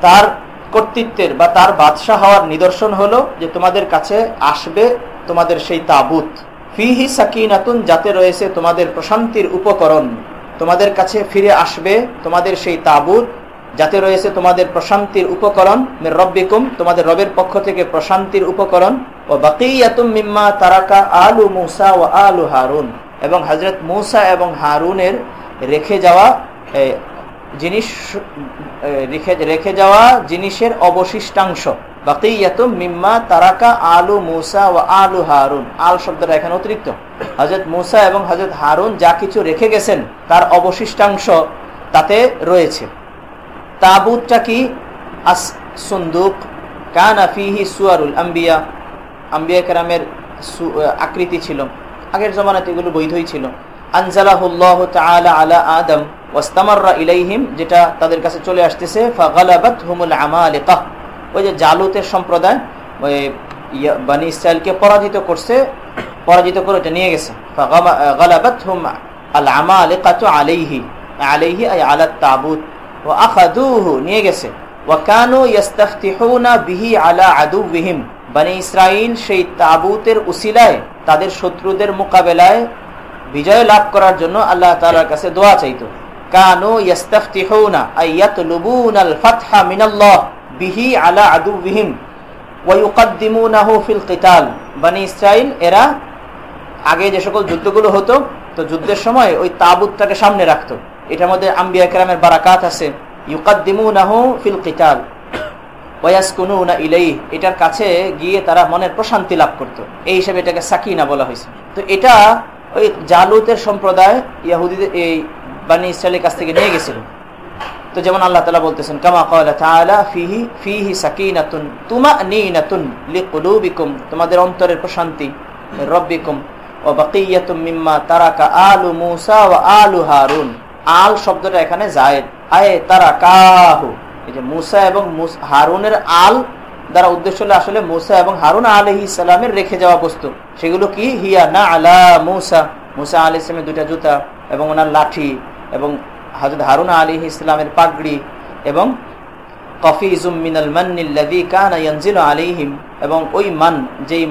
তার কর্তৃত্বের বা তার বাদশাহ হওয়ার নিদর্শন হলো যে তোমাদের কাছে আসবে তোমাদের সেই তাবুত ফিহি সাকিনাতুন, যাতে রয়েছে তোমাদের প্রশান্তির উপকরণ। তোমাদের কাছে ফিরে আসবে তোমাদের সেই তাবুত যাতে রয়েছে তোমাদের প্রশান্তির উপকরণ। রব্বিকুম, তোমাদের রবের পক্ষ থেকে প্রশান্তির উপকরণ। ও বাকিয়াতুম মিম্মা তারাকা আলু মুসা ও আলু হারুন। এবং হজরত মুসা এবং হারুনের রেখে যাওয়া জিনিস রেখে রেখে যাওয়া জিনিসের অবশিষ্টাংশ। বাকিয়াতুম মিম্মা তারাকা আলু মুসা ও আলু হারুন। আল শব্দটা এখানে অতিরিক্ত। হজরত মুসা এবং হজরত হারুন যা কিছু রেখে গেছেন, তার অবশিষ্টাংশ তাতে রয়েছে। তাবুতটা কি? আস সন্দুক। কানা ফিহি সুয়ারুল আম্বিয়া। আম্বিয়া কেরামের আকৃতি ছিল। আগের জমানাতে এগুলো বৈধই ছিল। আলা আদম যেটা তাদের কাছে চলে আসতেছে ওই যে জালুতের সম্প্রদায়, ওই ইসরায়েলকে পরাজিত করছে, পরাজিত করে এটা নিয়ে গেছে। আলাইহি আলাইহি আলা তাবুত ও নিয়ে গেছে। বিহি আলা সেই তাবুতের তাদের শত্রুদের মোকাবেলায় বিজয় লাভ করার জন্য আল্লাহ তাআলার কাছে দোয়া চাইতো। আল ফিল এরা আগে যে সকল যুদ্ধগুলো হতো, তো যুদ্ধের সময় ওই তাবুতটাকে সামনে রাখতো। এটার মধ্যে আম্বিয়া বারাকাত আছে। ফিল এটার কাছে গিয়ে তারা মনের প্রশান্তি লাভ করত। এই হিসেবে এটাকে সাকিনা বলা হয়েছে। তো এটা ওই জালুতের সম্প্রদায় ইয়াহুদিদের এই বানি ইসরায়েলের কাছ থেকে নিয়ে গেছিল। তো যেমন আল্লাহ তালা বলতেছেন, কামা তাআলা ফিহি ফিহি সাকিনাতুন তুমানিনাতুন লিকুলুবিকুম তোমাদের অন্তরের প্রশান্তি, রব্বিকুম ও বাকিয়াতুম মিম্মা তারাকা আলু মুসা ওয়া আলু হারুন আল শব্দটা এখানে জায়েদ। আয়ে তারা কাহু এই যে মুসা এবং হারুনের আল দ্বারা উদ্দেশ্য হলে আসলে মুসা এবং হারুন আলহি ইসলামের রেখে যাওয়া বস্তু। সেগুলো কি? হিয়া না আলা মুসা। মুসা আলি ইসলামের দুইটা জুতা এবং ওনার লাঠি এবং হাজরত হারুন আলী ইসলামের পাগড়ি এবং কফিজুম মিনাল মান্নিল্লাযী কানা ইয়ানজিলু আলাইহিম এবং ওই মান, যেই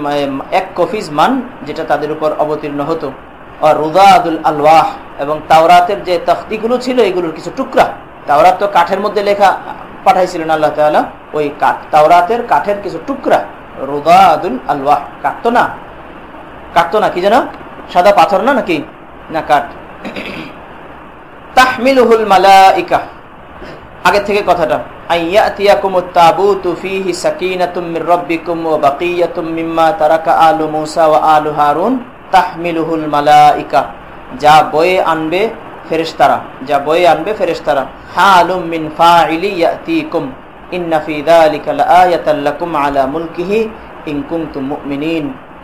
এক কফিজ মান যেটা তাদের উপর অবতীর্ণ হতো। আর রুদাদুল আলওয়াহ এবং তাওরাতের যে তখতিগুলো ছিল, এগুলোর কিছু টুকরা। তাওরাত তো কাঠের মধ্যে লেখা পাঠাইছিলেন আল্লাহ তাআলা। ওই কাঠ তাওরাতের কাঠের কিছু টুকরা। রুদাদুল আলওয়াহ। কাটতো না? কাটতো না কি যেন? সাদা পাথর না নাকি? না কাঠ। তাহমিলুহুল মালাইকা। আগে থেকে কথাটা। আইয়াতিয়াকুম তাবুতু ফীহি সাকিনাতুম মির রাব্বিকুম ওয়া বাকিয়াতুম মিম্মা তারাকা আলু মূসা ওয়া আলু হারুন। তাহমিলুহুল মালাইকা। যা বয়ে আনবে ফেরেশতারা। যা বয়ে আনবে ফেরেশতারা। হালুম মিন ফাইলি ইয়াতিকুম।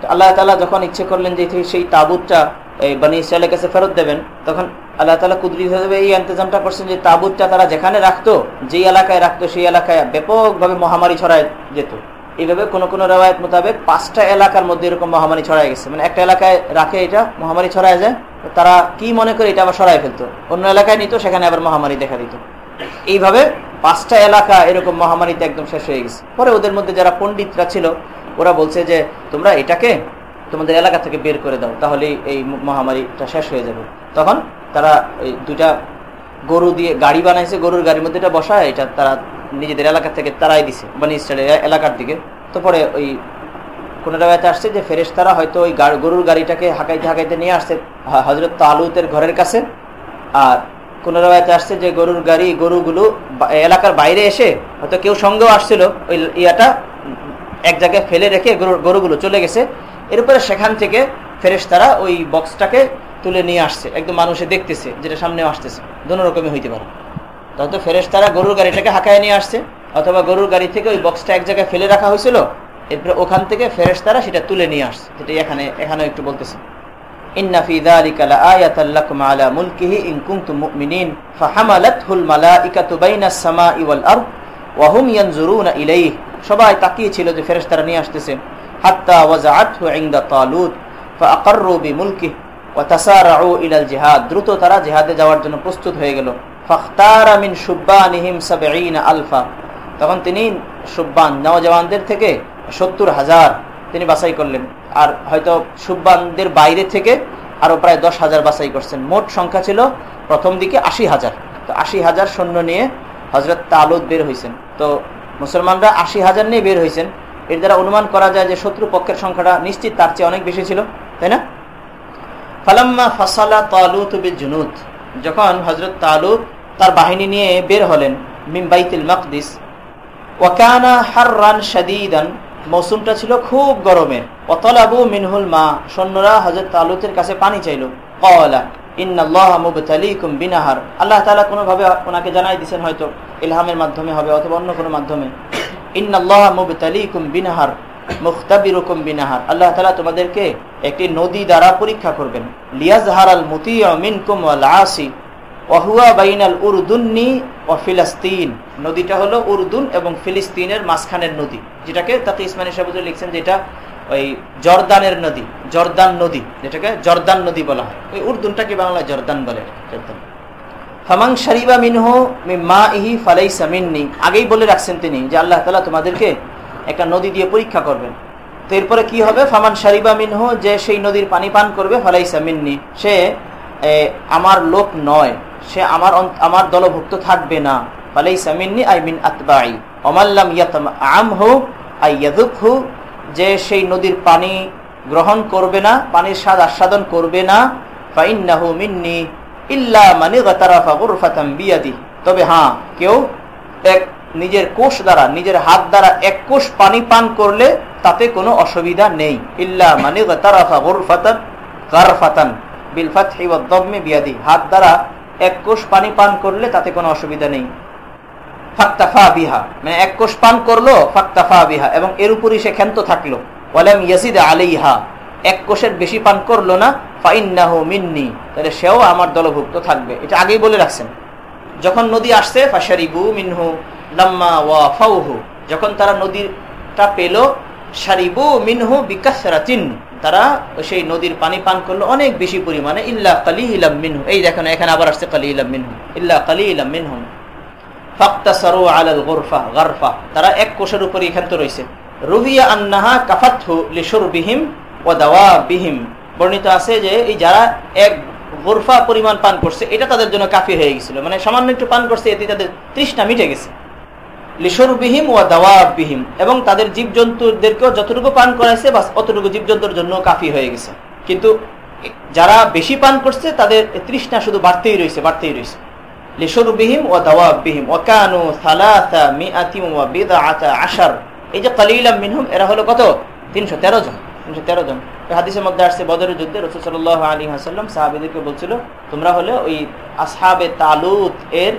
আল্লাহ তাআলা যখন ইচ্ছে করলেন যে সেই তাবুতটা, এই বনি ইসরায়েলের কাছে ফেরত দেবেন, তখন আল্লাহ তালা কুদরি হিসেবে এই ইন্তজামটা করছেন যে তাবুতটা তারা যেখানে রাখতো, যেই এলাকায় রাখতো, সেই এলাকায় ব্যাপকভাবে মহামারী ছড়ায় যেত। এইভাবে কোন কোন রেওয়ায়ত মোতাবেক পাঁচটা এলাকার মধ্যে এরকম মহামারী ছড়াই গেছে। মানে একটা এলাকায় রাখে এটা, মহামারী ছড়ায় যায় তারা কি মনে করে এটা আবার সরাই ফেলতো? অন্য এলাকায় নিত, সেখানে আবার মহামারী দেখা দিত। এইভাবে পাঁচটা এলাকা এরকম মহামারীতে একদম শেষ হয়ে গেছে। পরে ওদের মধ্যে যারা পণ্ডিতরা ছিল, ওরা বলছে যে, তোমরা এটাকে তোমাদের এলাকা থেকে বের করে দাও তাহলে এই মহামারীটা শেষ হয়ে যাবে। তখন তারা এই দুটা গরু দিয়ে গাড়ি বানাইছে, গরুর গাড়ির মধ্যে এটা বসা এটা তারা নিজেদের এলাকা থেকে তারাই দিছে মানে ইসরায়েলের এলাকার দিকে। তো পরে ওই কোনো জায়গাতে আসছে যে ফেরেস তারা হয়তো ওই গরুর গাড়িটাকে হাঁকাইতে হাঁকাইতে নিয়ে আসছে হজরত তালুতের ঘরের কাছে। আর কোনো জায়গাতে আসছে যে গরুর গাড়ি, গরুগুলো এলাকার বাইরে এসে হয়তো কেউ সঙ্গেও আসছিল, ওই ইয়াটা এক জায়গায় ফেলে রেখে গরু গরুগুলো চলে গেছে। এরপরে সেখান থেকে ফেরেস তারা ওই বক্সটাকে তুলে নিয়ে আসছে। একদম মানুষে দেখতেছে, যেটা সামনে আসতেছে। দোনো রকমই হইতে পারে। হয়তো ফেরেস তারা গরুর গাড়িটাকে হাঁকায় নিয়ে আসছে, অথবা গরুর গাড়ি থেকে ওই বক্সটা এক জায়গায় ফেলে রাখা হয়েছিল, এরপরে ওখান থেকে ফেরেস তারা সেটা তুলে নিয়ে আসছে, যেটা এখানে এখানে একটু বলতেছে। সবাই তাকিয়েছিল যে ফেরেশতারা নিয়ে আসতেছে। হাত্তা ওয়াজাআতহু ইনদা তালুত ফাআকাররু বিমুলকিহি ওয়া দ্রুত তারা জিহাদে যাওয়ার জন্য প্রস্তুত হয়ে গেল। ফাখতারা মিন সুব্বানিহিম 70 আলফা। তখন তিনি সুব্বান নওজওয়ানদের থেকে সত্তর হাজার তিনি বাছাই করলেন। আর হয়তো সুব্বানদের বাইরে থেকে আরও প্রায় দশ হাজার বাছাই করছেন। মোট সংখ্যা ছিল প্রথম দিকে আশি হাজার। তো আশি হাজার সৈন্য নিয়ে হজরত তালুদ বের হয়েছেন তো মুসলমানরা আশি হাজার নিয়ে বের হয়েছেন এর দ্বারা অনুমান করা যায় যে শত্রু পক্ষের সংখ্যাটা নিশ্চিত তার চেয়ে অনেক বেশি ছিল। তাই না? ফালাম্মা ফাসালা তালুত জুনুদ যখন হজরত তালুত তার বাহিনী নিয়ে বের হলেন মিমবাইতুল মকদিস ওয়াকানা হাররান শাদীদান মৌসুমটা ছিল খুব গরমের। অতলাবু মিনহুল মা, সৈন্যরা হজরত তালুতের কাছে পানি চাইল। কলা বিনাহার। আল্লাহ কোনোভাবে ওনাকে জানাই হয়তো ইলহামের মাধ্যমে হবে অথবা অন্য কোনো মাধ্যমে। বিনাহার আল্লাহ তোমাদেরকে একটি নদী দ্বারা পরীক্ষা করবেন। লিয়াজহার আল মুতিউ মিনকুম ওয়াল আসি। ওয়াহুয়া বাইনাল উরদুন্নি ও ফিলিস্তিন। নদীটা হলো উর্দুন এবং ফিলিস্তিনের মাঝখানের নদী, যেটাকে তাতে ইসমানী সাহেব লিখছেন যেটা ওই জর্দানের নদী, জর্দান নদী, যেটাকে জর্দান নদী বলা হয়। ওই উর্দুনটাকে বাংলায় জর্দান বলে জর্দান। ফামাং শারিবা মিনহ মা ইহি ফালাইসা মিন্নি। আগেই বলে রাখছেন তিনি যে আল্লাহ তালা তোমাদেরকে একটা নদী দিয়ে পরীক্ষা করবেন। তো এরপরে কি হবে? ফামান শারিবা মিনহ যে সেই নদীর পানি পান করবে, ফালাইসা মিন্নি। সে আমার লোক নয়। সে আমার আমার দলভুক্ত থাকবে না। ফালাইসা মিন্নি I mean আতবাই অমাল্লাম ইয়াতাম um who I ইয়াদুক হু যে সেই নদীর পানি গ্রহণ করবে না, পানির স্বাদ আস্বাদন করবে না। ফাইন্নাহু মিন্নি ইল্লা মানে বিয়াদি। তবে হ্যাঁ কেউ এক নিজের কোষ দ্বারা, নিজের হাত দ্বারা এক কোষ পানি পান করলে তাতে কোনো অসুবিধা নেই। ইল্লা মানে গারফাতান বিল ফাতহি ওয়াদ দাম্মি বিয়াদি। হাত দ্বারা এক কোষ পানি পান করলে তাতে কোনো অসুবিধা নেই। ফাক্তাফা বিহা। মানে এক কোষ পান করল, ফাক্তাফা বিহা। এবং এর উপরই সে ক্ষান্ত থাকল। ওয়ালাম ইয়াসিদ আলাইহা। এক কোষের বেশি পান করল না, ফাইন্নাহু মিন্নি। তাহলে সেও আমার দলভুক্ত থাকবে। এটা আগেই বলে রাখছেন। যখন নদী আসছে, ফাশারিবু মিনহু লাম্মা ওয়া ফাউহু যখন তারা নদীটা পেল সারিবু মিনহু বিকাসরাতিন তারা সেই নদীর পানি পান করল অনেক বেশি পরিমাণে। ইল্লা কালি ইলাম মিনহু। এই দেখেন, এখানে আবার আসছে কালি ইলাম মিনহু। ইল্লা কালি ইলাম মিনহু। ফাক্তাসারু আলাল গরফা, গারফা। তারা এক কোষের উপর এখান তো রয়েছে। রুহিয়া আন্নাহা কাফাতহু লিশুরবিহিম ও দাওয়া বিহিম বর্ণিত আছে যে, এই যারা এক গোরফা পরিমাণ পান করছে, এটা তাদের জন্য কাফি হয়ে গেছিল। মানে সামান্য একটু পান করছে, এতে তাদের তৃষ্ণা মিটে গেছে। লিশরবিহীম ও দাওয়াবিহীম এবং তাদের জীবজন্তুদেরকেও যতটুকু পান করাইছে, বাস অতটুকু জীবজন্তুর জন্য কাফি হয়ে গেছে। কিন্তু যারা বেশি পান করছে, তাদের তৃষ্ণা শুধু বাড়তেই রয়েছে বাড়তেই রয়েছে লিশরবিহীম ও দাওয়াবিহীম ওকানু সালাসা মিআতিম ওয়া আশার। এই যে কালিলাম মিনহুম, এরা হলো কত? তিনশো তেরো জন। তিনশো তেরো জন। হাদিসের মধ্যে আসছে, বদরের যুদ্ধে রসুল সাল আলী হাসাল্লাম সাহাবিদেরকে বলছিল, তোমরা হলে ওই আসহাবে তালুত এর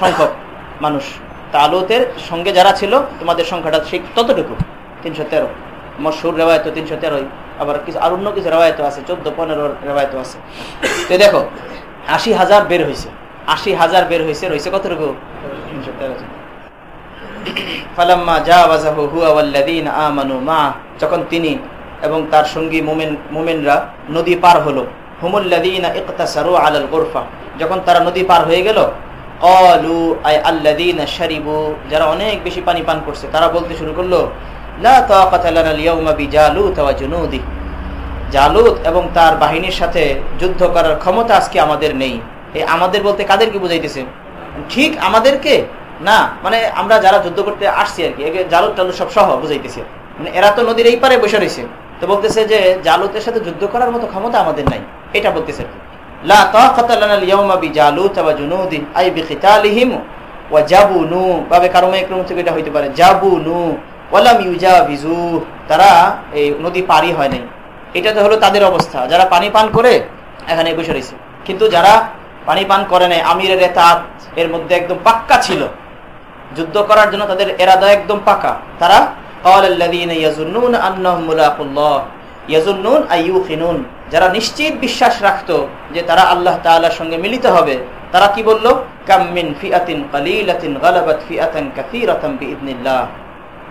সংখ্যক মানুষ। তালুতের সঙ্গে যারা ছিল, তোমাদের সংখ্যাটা ঠিক ততটুকু। তিনশো তেরো। মশুর রেওয়ায়ত তিনশো তেরোই। আবার কিছু আর অন্য কিছু রেওয়ায়ত আছে, চোদ্দ পনেরো রেওয়ায়ত আছে। তো দেখো, আশি হাজার বের হয়েছে আশি হাজার বের হয়েছে রয়েছে কতটুকু? তিনশো তেরো। ফালাম্মা আমানু মা। যখন তিনি এবং তার সঙ্গী মুমিন মুমিনরা নদী পার হলো ইকতাসারু আলাল গুরফা। যখন তারা নদী পার হয়ে গেল ক্বালু আই আল্লাযীনা শারিবু যারা অনেক বেশি পানি পান করছে, তারা বলতে শুরু করল, লা জুনুদি। জালুত এবং তার বাহিনীর সাথে যুদ্ধ করার ক্ষমতা আজকে আমাদের নেই। এই আমাদের বলতে কাদেরকে বুঝাইতেছে? ঠিক আমাদেরকে? না মানে আমরা যারা যুদ্ধ করতে আসছি আর কি জালুত টালুত সব সহ বুঝাইতেছে। মানে এরা তো নদীর এই পারে বসে রয়েছে তো বলতেছে যে, জালুতের সাথে যুদ্ধ করার মতো ক্ষমতা আমাদের নাই। এটা বলতেছে আর কি। লা তাকাতা লানা আল-ইয়াওমা বিজালুত ওয়া জুনুদি আই বিকিতালিহিম ওয়া জাবুনু থেকে এটা হইতে পারে জাবুনু ওয়ালাম ইউজাবিজু, তারা এই নদী পারি হয় নাই। এটা তো হলো তাদের অবস্থা, যারা পানি পান করে এখানে বসে রয়েছে। কিন্তু যারা পানি পান করে নাই, আমিরের এতাত এর মধ্যে একদম পাক্কা ছিল। যুদ্ধ করার জন্য তাদের এরাদা একদম পাকা। তারা যারা নিশ্চিত বিশ্বাস রাখত যে তারা আল্লাহ তাআলার সঙ্গে মিলিত হবে, তারা কি বলল? কামিন ফিআতিন কালিলাতিন গালাবাত ফিআতান কাসীরাতান বিইذنিল্লাহ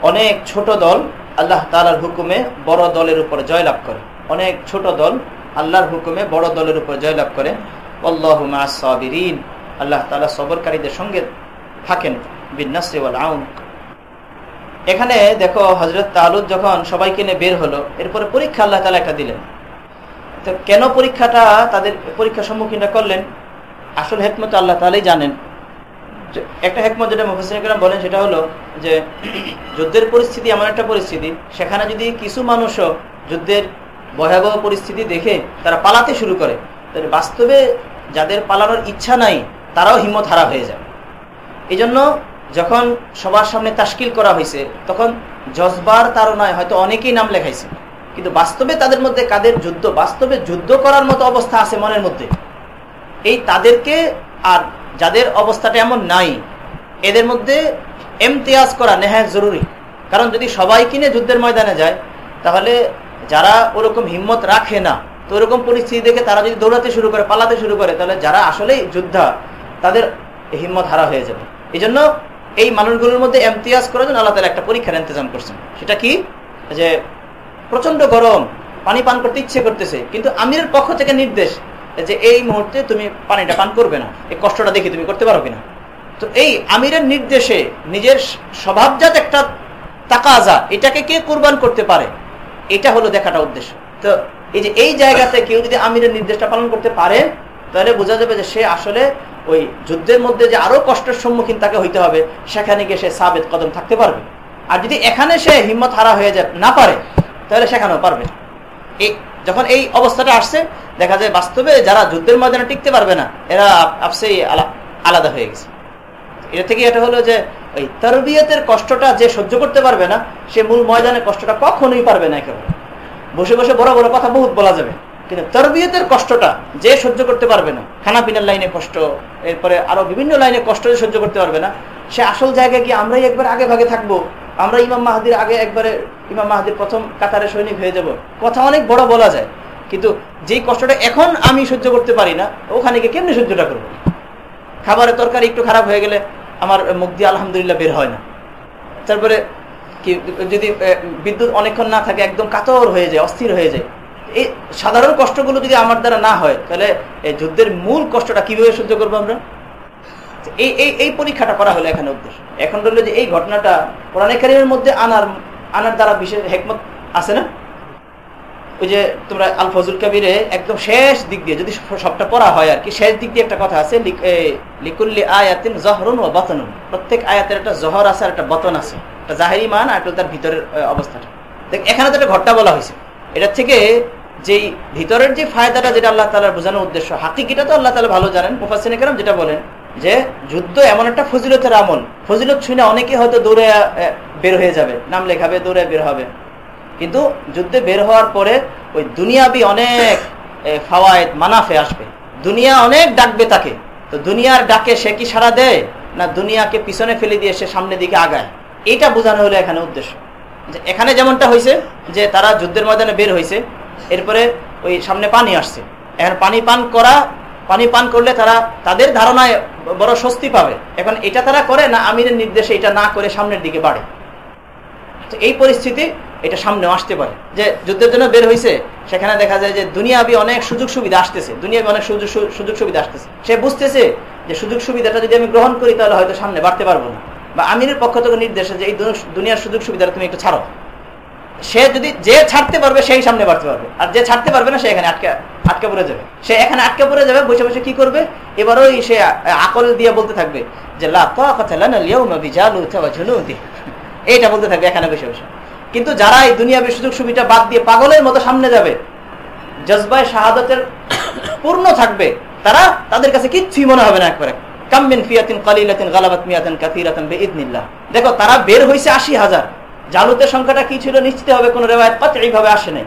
অনেক ছোট দল আল্লাহ তাআলার হুকুমে বড় দলের উপর জয়লাভ করে। অনেক ছোট দল আল্লাহর হুকুমে বড় দলের উপর জয়লাভ করে। আল্লাহ সাবিরিন। আল্লাহ তালা সবরকারীদের সঙ্গে থাকেন। বিন্যাসেওয়াল আউন। এখানে দেখো হজরত তালুদ যখন সবাইকে নিয়ে বের হলো, এরপরে পরীক্ষা আল্লাহ তালা একটা দিলেন। তো কেন পরীক্ষাটা তাদের পরীক্ষার সম্মুখীনটা করলেন? আসল হেকমত আল্লাহ তালাই জানেন। একটা হেকমত যেটা মুফাসিন বলেন, সেটা হলো যে যুদ্ধের পরিস্থিতি এমন একটা পরিস্থিতি, সেখানে যদি কিছু মানুষও যুদ্ধের ভয়াবহ পরিস্থিতি দেখে তারা পালাতে শুরু করে, তাহলে বাস্তবে যাদের পালানোর ইচ্ছা নাই, তারাও হিম্মত হারা হয়ে যায়। এই জন্য যখন সবার সামনে তাস্কিল করা হয়েছে, তখন জজবার তারও নয় হয়তো অনেকেই নাম লেখাইছে। কিন্তু বাস্তবে তাদের মধ্যে কাদের যুদ্ধ? বাস্তবে যুদ্ধ করার মতো অবস্থা আছে মনের মধ্যে। এই তাদেরকে আর যাদের অবস্থাটা এমন নাই, এদের মধ্যে এমতিয়াজ করা নেহায় জরুরি। কারণ যদি সবাই কিনে যুদ্ধের ময়দানে যায়, তাহলে যারা ওরকম হিম্মত রাখে না, তো ওরকম পরিস্থিতি দেখে তারা যদি দৌড়াতে শুরু করে, পালাতে শুরু করে, তাহলে যারা আসলেই যোদ্ধা, তাদের হিম্মত হারা হয়ে যাবে। এই জন্য এই মানুষগুলোর মধ্যে এমতিয়াজ করার জন্য আল্লাহ একটা পরীক্ষার ইন্তজাম করছেন। সেটা কি? যে প্রচণ্ড গরম, পানি পান করতে ইচ্ছে করতেছে, কিন্তু আমিরের পক্ষ থেকে নির্দেশ যে এই মুহূর্তে তুমি পানিটা পান করবে না। এই কষ্টটা দেখি তুমি করতে পারো কিনা? তো এই আমিরের নির্দেশে নিজের স্বভাবজাত একটা তাকাজা, এটাকে কে কোরবান করতে পারে? এটা হলো দেখাটা উদ্দেশ্য। তো এই যে এই জায়গাতে কেউ যদি আমিরের নির্দেশটা পালন করতে পারে, তাহলে বোঝা যাবে যে সে আসলে ওই যুদ্ধের মধ্যে যে আরও কষ্টের সম্মুখীন তাকে হইতে হবে, সেখানে গিয়ে সে সাবেদ কদম থাকতে পারবে। আর যদি এখানে সে হিম্মত হারা হয়ে যায় না পারে, তাহলে সেখানেও পারবে। এই যখন এই অবস্থাটা আসছে, দেখা যায় বাস্তবে যারা যুদ্ধের ময়দানে টিকতে পারবে না, এরা আপসেই আলাদা হয়ে গেছে। এটা থেকে এটা হলো যে, ওই তরবিয়তের কষ্টটা যে সহ্য করতে পারবে না, সে মূল ময়দানের কষ্টটা কখনোই পারবে না একেবারে। বসে বসে বড় বড় কথা বহুত বলা যাবে। কিন্তু তরবিয়তের কষ্টটা যে সহ্য করতে পারবে না খানা পিনার লাইনে কষ্ট, এরপরে আরও বিভিন্ন লাইনে কষ্ট যে সহ্য করতে পারবে না, সে আসল জায়গায় গিয়ে আমরাই একবার আগে ভাগে থাকব, আমরা ইমাম মাহাদির আগে একবারে, ইমাম মাহাদির প্রথম কাতারে সৈনিক হয়ে যাব। কথা অনেক বড় বলা যায়, কিন্তু যেই কষ্টটা এখন আমি সহ্য করতে পারি না, ওখানে গিয়ে কেমনি সহ্যটা করব? খাবারের তরকারি একটু খারাপ হয়ে গেলে আমার মুখ দিয়ে আলহামদুলিল্লাহ বের হয় না। তারপরে কি, যদি বিদ্যুৎ অনেকক্ষণ না থাকে, একদম কাতর হয়ে যায়, অস্থির হয়ে যায় এই সাধারণ কষ্টগুলো যদি আমার দ্বারা না হয়, তাহলে এই যুদ্ধের মূল কষ্টটা কীভাবে সহ্য করব আমরা? এই এই এই পরীক্ষাটা করা হলো এখানে উদ্দেশ্য। এখন বলল যে এই ঘটনাটা কোরআনের মধ্যে আনার আনার দ্বারা বিশেষ হেকমত আছে না? ওই যে তোমরা আল ফজুল কাবিরে একদম শেষ দিক দিয়ে যদি সবটা পড়া হয় আর কি, শেষ দিক দিয়ে একটা কথা আছে লিকুল্লি আয়াতিন জহরুন ও বতনুন। প্রত্যেক আয়াতের একটা জহর আছে আর একটা বতন আছে। একটা জাহেরি মান আর তার ভিতরের অবস্থাটা। দেখ, এখানে তো একটা ঘটনা বলা হয়েছে। এটার থেকে যেই ভিতরের যে ফায়দাটা যেটা আল্লাহ তালার বোঝানোর উদ্দেশ্য, হাকিকিটা তো আল্লাহ তালা ভালো জানেন। মুফাসিন কেরাম যেটা বলেন যে, যুদ্ধ এমন একটা ফজিলতের আমল। ফজিলত শুনে অনেকে হয়তো দৌড়ে বের হয়ে যাবে। নাম লেখাবে, দৌড়ে বের হবে। কিন্তু যুদ্ধে বের হওয়ার পরে ওই দুনিয়াবি অনেক ফাওয়ায়দ, মানাফে আসবে। দুনিয়া অনেক ডাকবে তাকে। তো দুনিয়ার ডাকে সে কি সারা দেয়? না দুনিয়াকে পিছনে ফেলে দিয়ে সে সামনের দিকে আগায়? এইটা বোঝানো হলো এখানে উদ্দেশ্য। এখানে যেমনটা হয়েছে যে তারা যুদ্ধের ময়দানে বের হয়েছে এরপরে ওই সামনে পানি আসছে। এখন পানি পান করা, পানি পান করলে তারা তাদের ধারণায় বড় স্বস্তি পাবে। এখন এটা তারা করে না আমিরের নির্দেশে এটা না করে সামনের দিকে বাড়ে? তো এই পরিস্থিতি এটা সামনে আসতে পারে। যে যুদ্ধের জন্য বের হয়েছে সেখানে দেখা যায় যে দুনিয়াবি অনেক সুযোগ সুবিধা আসতেছে। দুনিয়াবি অনেক সুযোগ সুযোগ সুবিধা আসতেছে। সে বুঝতেছে যে সুযোগ সুবিধাটা যদি আমি গ্রহণ করি, তাহলে হয়তো সামনে বাড়তে পারব না। বা আমিরের পক্ষ থেকে নির্দেশে যে এই দুনিয়ার সুযোগ সুবিধাটা তুমি একটু ছাড়ো। সে যদি যে ছাড়তে পারবে, সেই সামনে বাড়তে পারবে। আর যে ছাড়তে পারবে না, সে এখানে আটকে আটকে পড়ে যাবে। সে এখানে আটকে পড়ে যাবে, বসে বসে কি করবে? এবার ওই সে আকল দিয়ে বলতে থাকবে যে এইটা বলতে থাকবে এখানে বসে বসে। কিন্তু যারা এই দুনিয়াবী সুযোগ সুবিধা বাদ দিয়ে পাগলের মতো সামনে যাবে, জজবায় শাহাদতের পূর্ণ থাকবে, তারা তাদের কাছে কিচ্ছুই মনে হবে না একবারে। কামিন ফিয়াতিন কালিলাতিন গালাবাত মিয়াতিন কাতিরাতান বেইদনিল্লাহ। দেখো, তারা বের হয়েছে আশি হাজার। জালুতের সংখ্যাটা কি ছিল নিশ্চিত হবে, কোনো রেওয়ায়ত পাত্র এইভাবে আসে নাই।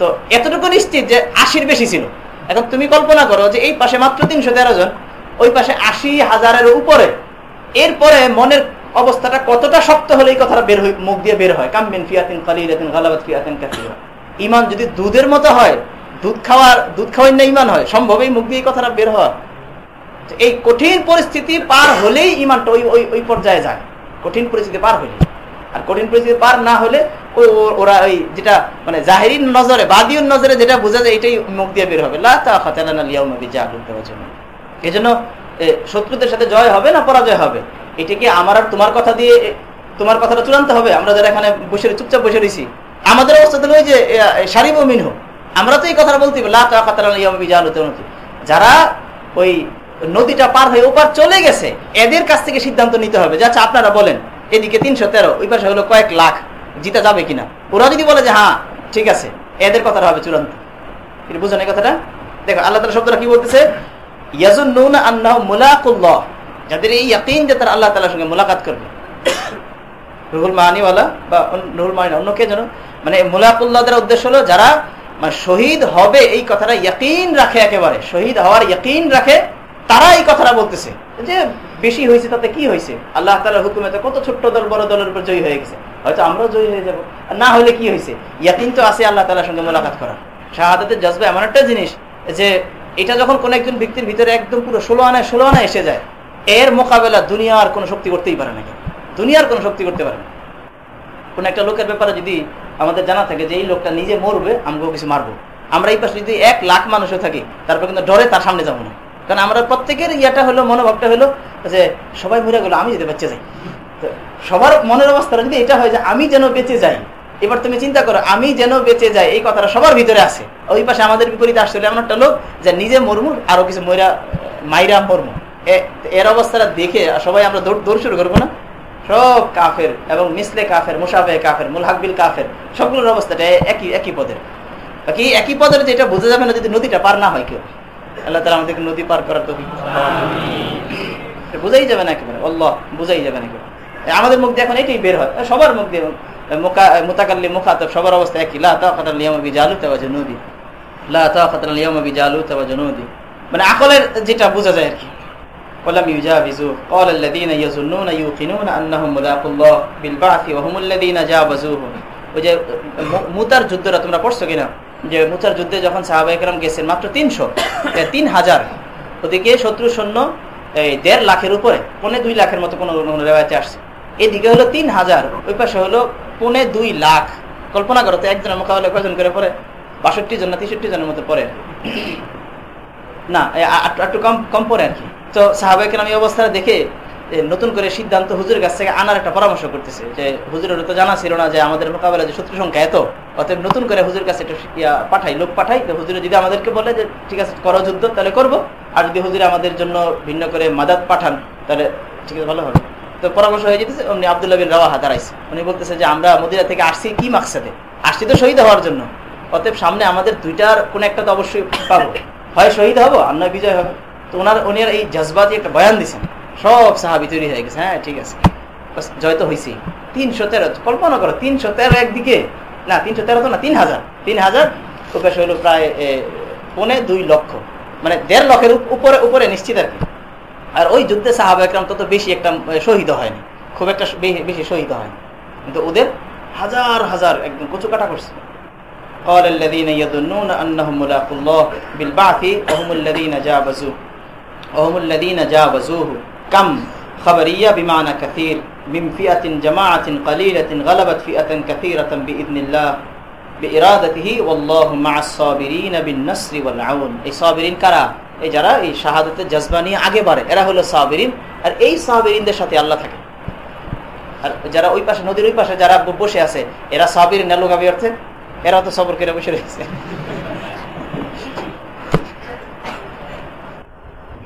তো এতটুকু নিশ্চিত যে আশির বেশি ছিল। এখন তুমি কল্পনা করো যে এই পাশে মাত্র তিনশো তেরো জন, ওই পাশে আশি হাজারের উপরে। এরপরে মনের অবস্থাটা কতটা শক্ত হলে এই কথাটা বের হয় মুখ দিয়ে বের হয়। কামবিন ফিয়াতিন কালিলাতিন গালাবাত ফিয়াতিন কাতিরা ইমান যদি দুধের মতো হয়, দুধ খাওয়ার দুধ খাওয়ার না ইমান হয়, সম্ভব এই মুখ দিয়ে এই কথাটা বের হওয়া? এই কঠিন পরিস্থিতি পার হলেই ইমানটা ওই ওই পর্যায়ে যায়। কঠিন পরিস্থিতি পার হইলে আর কঠিন পরিস্থিতি পার না হলে ওরা ওই যেটা মানে জাহেরিন নজরে বাদিউর নজরে যেটা বোঝা যায়, এটাই মুখ দিয়ে বের হবে। এই জন্য শত্রুদের সাথে জয় হবে না পরাজয় হবে? এটা কি আমার আর তোমার কথা দিয়ে তোমার কথাটা চূড়ান্ত হবে? আমরা যারা এখানে বসে চুপচাপ বসে রয়েছি। আমাদের অবস্থা তাহলে ওই যে সারিব মিনহ আমরা তো এই কথাটা বলতে যারা ওই নদীটা পার হয়ে ওপার চলে গেছে, এদের কাছ থেকে সিদ্ধান্ত নিতে হবে। যাচ্ছে আপনারা বলেন। এদিকে তিনশো তেরো, ওই পাশে হলো কয়েক লাখ। জিতা যাবে কিনা? ওরা যদি বলে যে হ্যাঁ ঠিক আছে, এদের কথাটা হবে চূড়ান্ত। বুঝেন এই কথাটা? দেখো, আল্লাহ তালা শব্দটা কি বলতেছে? যাদের এই ইয়াকিন যে তারা আল্লাহ তালার সঙ্গে মোলাকাত করবে। রুহুল মাহানিওয়ালা বা রুহুল মাহানি অন্য কে যেন? মানে মোলাকুল্লাহদের উদ্দেশ্য হলো যারা মানে শহীদ হবে এই কথাটা ইয়াকিন রাখে একেবারে। শহীদ হওয়ার ইয়াকিন রাখে, তারা এই কথাটা বলতেছে। যে বেশি হয়েছে, তাতে কি হয়েছে? আল্লাহ তালার হুকুমেতে কত ছোট্ট দল, বড় দলের উপর জয়ী হয়ে গেছে। হয়তো আমরাও জয়ী হয়ে যাব। না হলে কি হয়েছে? ইয়াকিন তো আছে আল্লাহ তালার সঙ্গে মোলাকাত করা শাহাদাতের জজবা এমন একটা জিনিস যে, এটা যখন কোন একজন ব্যক্তির ভিতরে একদম পুরো ষোলো আনায় ষোলো আনায় এসে যায়, এর মোকাবেলা দুনিয়ার কোনো শক্তি করতেই পারে না দুনিয়ার কোনো শক্তি করতে পারে না। কোন একটা লোকের ব্যাপারে যদি আমাদের জানা থাকে যে, এই লোকটা নিজে মরবে আমরাও কিছু মারবো। আমরা এই পাশে যদি এক লাখ মানুষও থাকি, তারপর কিন্তু ডরে তার সামনে যাব না। কারণ আমরা প্রত্যেকের ইয়াটা হলো, মনোভাবটা হলো যে সবাই মরে গেলো, আমি যদি বেঁচে যাই। সবার মনের অবস্থাটা যদি এটা হয় যে আমি যেন বেঁচে যাই, এবার তুমি চিন্তা করো, আমি যেন বেঁচে যাই, এই কথাটা সবার ভিতরে আছে। ওই পাশে আমাদের বিপরীতে আসলে এমন একটা লোক যে নিজে মরমু আরও কিছু ময়রা মাইরা মরমু এর অবস্থাটা দেখে সবাই আমরা দৌড় দৌড় শুরু করব না? সব কাফের এবং মিসলে কাফের, মুসাফে কাফের, মুলহাকবিল কাফের, সবগুলোর অবস্থাটা একই একই পদের। বাকি একই পদের যেটা বোঝা যাবে না যদি নদীটা পার না হয় কেউ। আল্লাহ তালা আমাদেরকে নদী পার করার তো বুঝাই যাবে না একেবারে অল্লাহ বুঝাই যাবে না একেবারে আমাদের মুখ দিয়ে এখন এটাই বের হয় সবার মুখ দিয়ে মোতাকাল্লি মুখাতব সবার অবস্থা একই লা তাকাতাল লিয়ামবি জালু তাওয়াজ নদী লা তাকাতাল লিয়ামবি জালু তাওয়াজ নদী মানে আকলের যেটা বোঝা যায় আর কি ولم يجاوزوه قال الذين يظنون يوقنون انهم ملاقوا الله بالبعث وهم الذين جاوزوه ওই যে মুতার যুদ্ধটা তোমরা পড়ছো কিনা যে মুতার যুদ্ধে যখন সাহাবাহিকরাম গেছেন মাত্র তিনশো তিন হাজার, ওদিকে শত্রু সৈন্য, এই দেড় লাখের উপরে, পনে দুই লাখের মতো কোনো রেওয়ায়তে আসছে। এদিকে হলো তিন হাজার, ওই পাশে হলো পনে দুই লাখ। কল্পনা করো তো, একজনের মোকাবেলা কয়জন করে পরে বাষট্টি জন না তেষট্টি জনের মতো পরে না একটু কম কম পরে আর কি। তো সাহাবাহিকের আমি অবস্থাটা দেখে নতুন করে সিদ্ধান্ত হুজুরের কাছ থেকে আনার একটা পরামর্শ করতেছে যে, হুজুরের তো জানা ছিল না যে আমাদের মোকাবেলা যে শত্রু সংখ্যা এত, অতএব নতুন করে হুজুর কাছে একটা পাঠাই, লোক পাঠাই তো হুজুরে যদি আমাদেরকে বলে যে, ঠিক আছে, করো যুদ্ধ, তাহলে করব। আর যদি হুজুরে আমাদের জন্য ভিন্ন করে মাদাত পাঠান, তাহলে ঠিক আছে, ভালো হবে। তো পরামর্শ হয়ে যেতেছে উনি আবদুল্লাহ বিন রাওয়াহা দাঁড়াইছে। উনি বলতেছে যে, আমরা মদিরা থেকে আসছি, কি মাকসাদে? আসছি তো শহীদ হওয়ার জন্য। অতএব সামনে আমাদের দুইটার কোনো একটা তো অবশ্যই পাবো। হয় শহীদ হব, আর নয় বিজয় হবে। তো ওনার উনি এই জজবাতি একটা বয়ান দিচ্ছেন সব সাহাবি তৈরি হয়ে গেছে হ্যাঁ ঠিক আছে জয় তো হয়েছি তিনশো তেরো কল্পনা করো তিনশো তেরো একদিকে না তিনশো তেরো তো না তিন হাজার তিন হাজার ওপাশে হলো প্রায় এ, পৌনে দুই লক্ষ মানে দেড় লক্ষের উপ- উপরে উপরে নিশ্চিত আর কি আর ওই যুদ্ধে সাহাবা একরাম তত বেশি একটা এ, শহীদ হয়নি খুব একটা বে- বেশি শহীদ হয়নি কিন্তু ওদের হাজার হাজার একদম কচু কাটা করছে قال الذين يظنون أنهم ملاقو الله بالبعث وهم الذين جاوزوه وهم الذين جاوزوه কাম খবরিয়া বিমানা কথির মিম ফিয়াতিন জামাআতিন কলিলাতিন গলবত ফিয়াতান কথিরাতান বিইذنিল্লাহ বিইরাদাতিহি ওয়াল্লাহু মাআস সাবিরিন বিন-নাসর ওয়াল আউন এই সাবিরিন কারা? এই যারা এই শাহাদাতের জজবা নিয়ে আগে বাড়ে, এরা হলো সাবিরিন। আর এই সাবিরিনদের সাথে আল্লাহ থাকে। আর যারা ওই পাশে, নদীর ওই পাশে যারা বসে আছে, এরা সাবিরিন না লোকাবি অর্থে? এরা তো সবর করে বসে রয়েছে।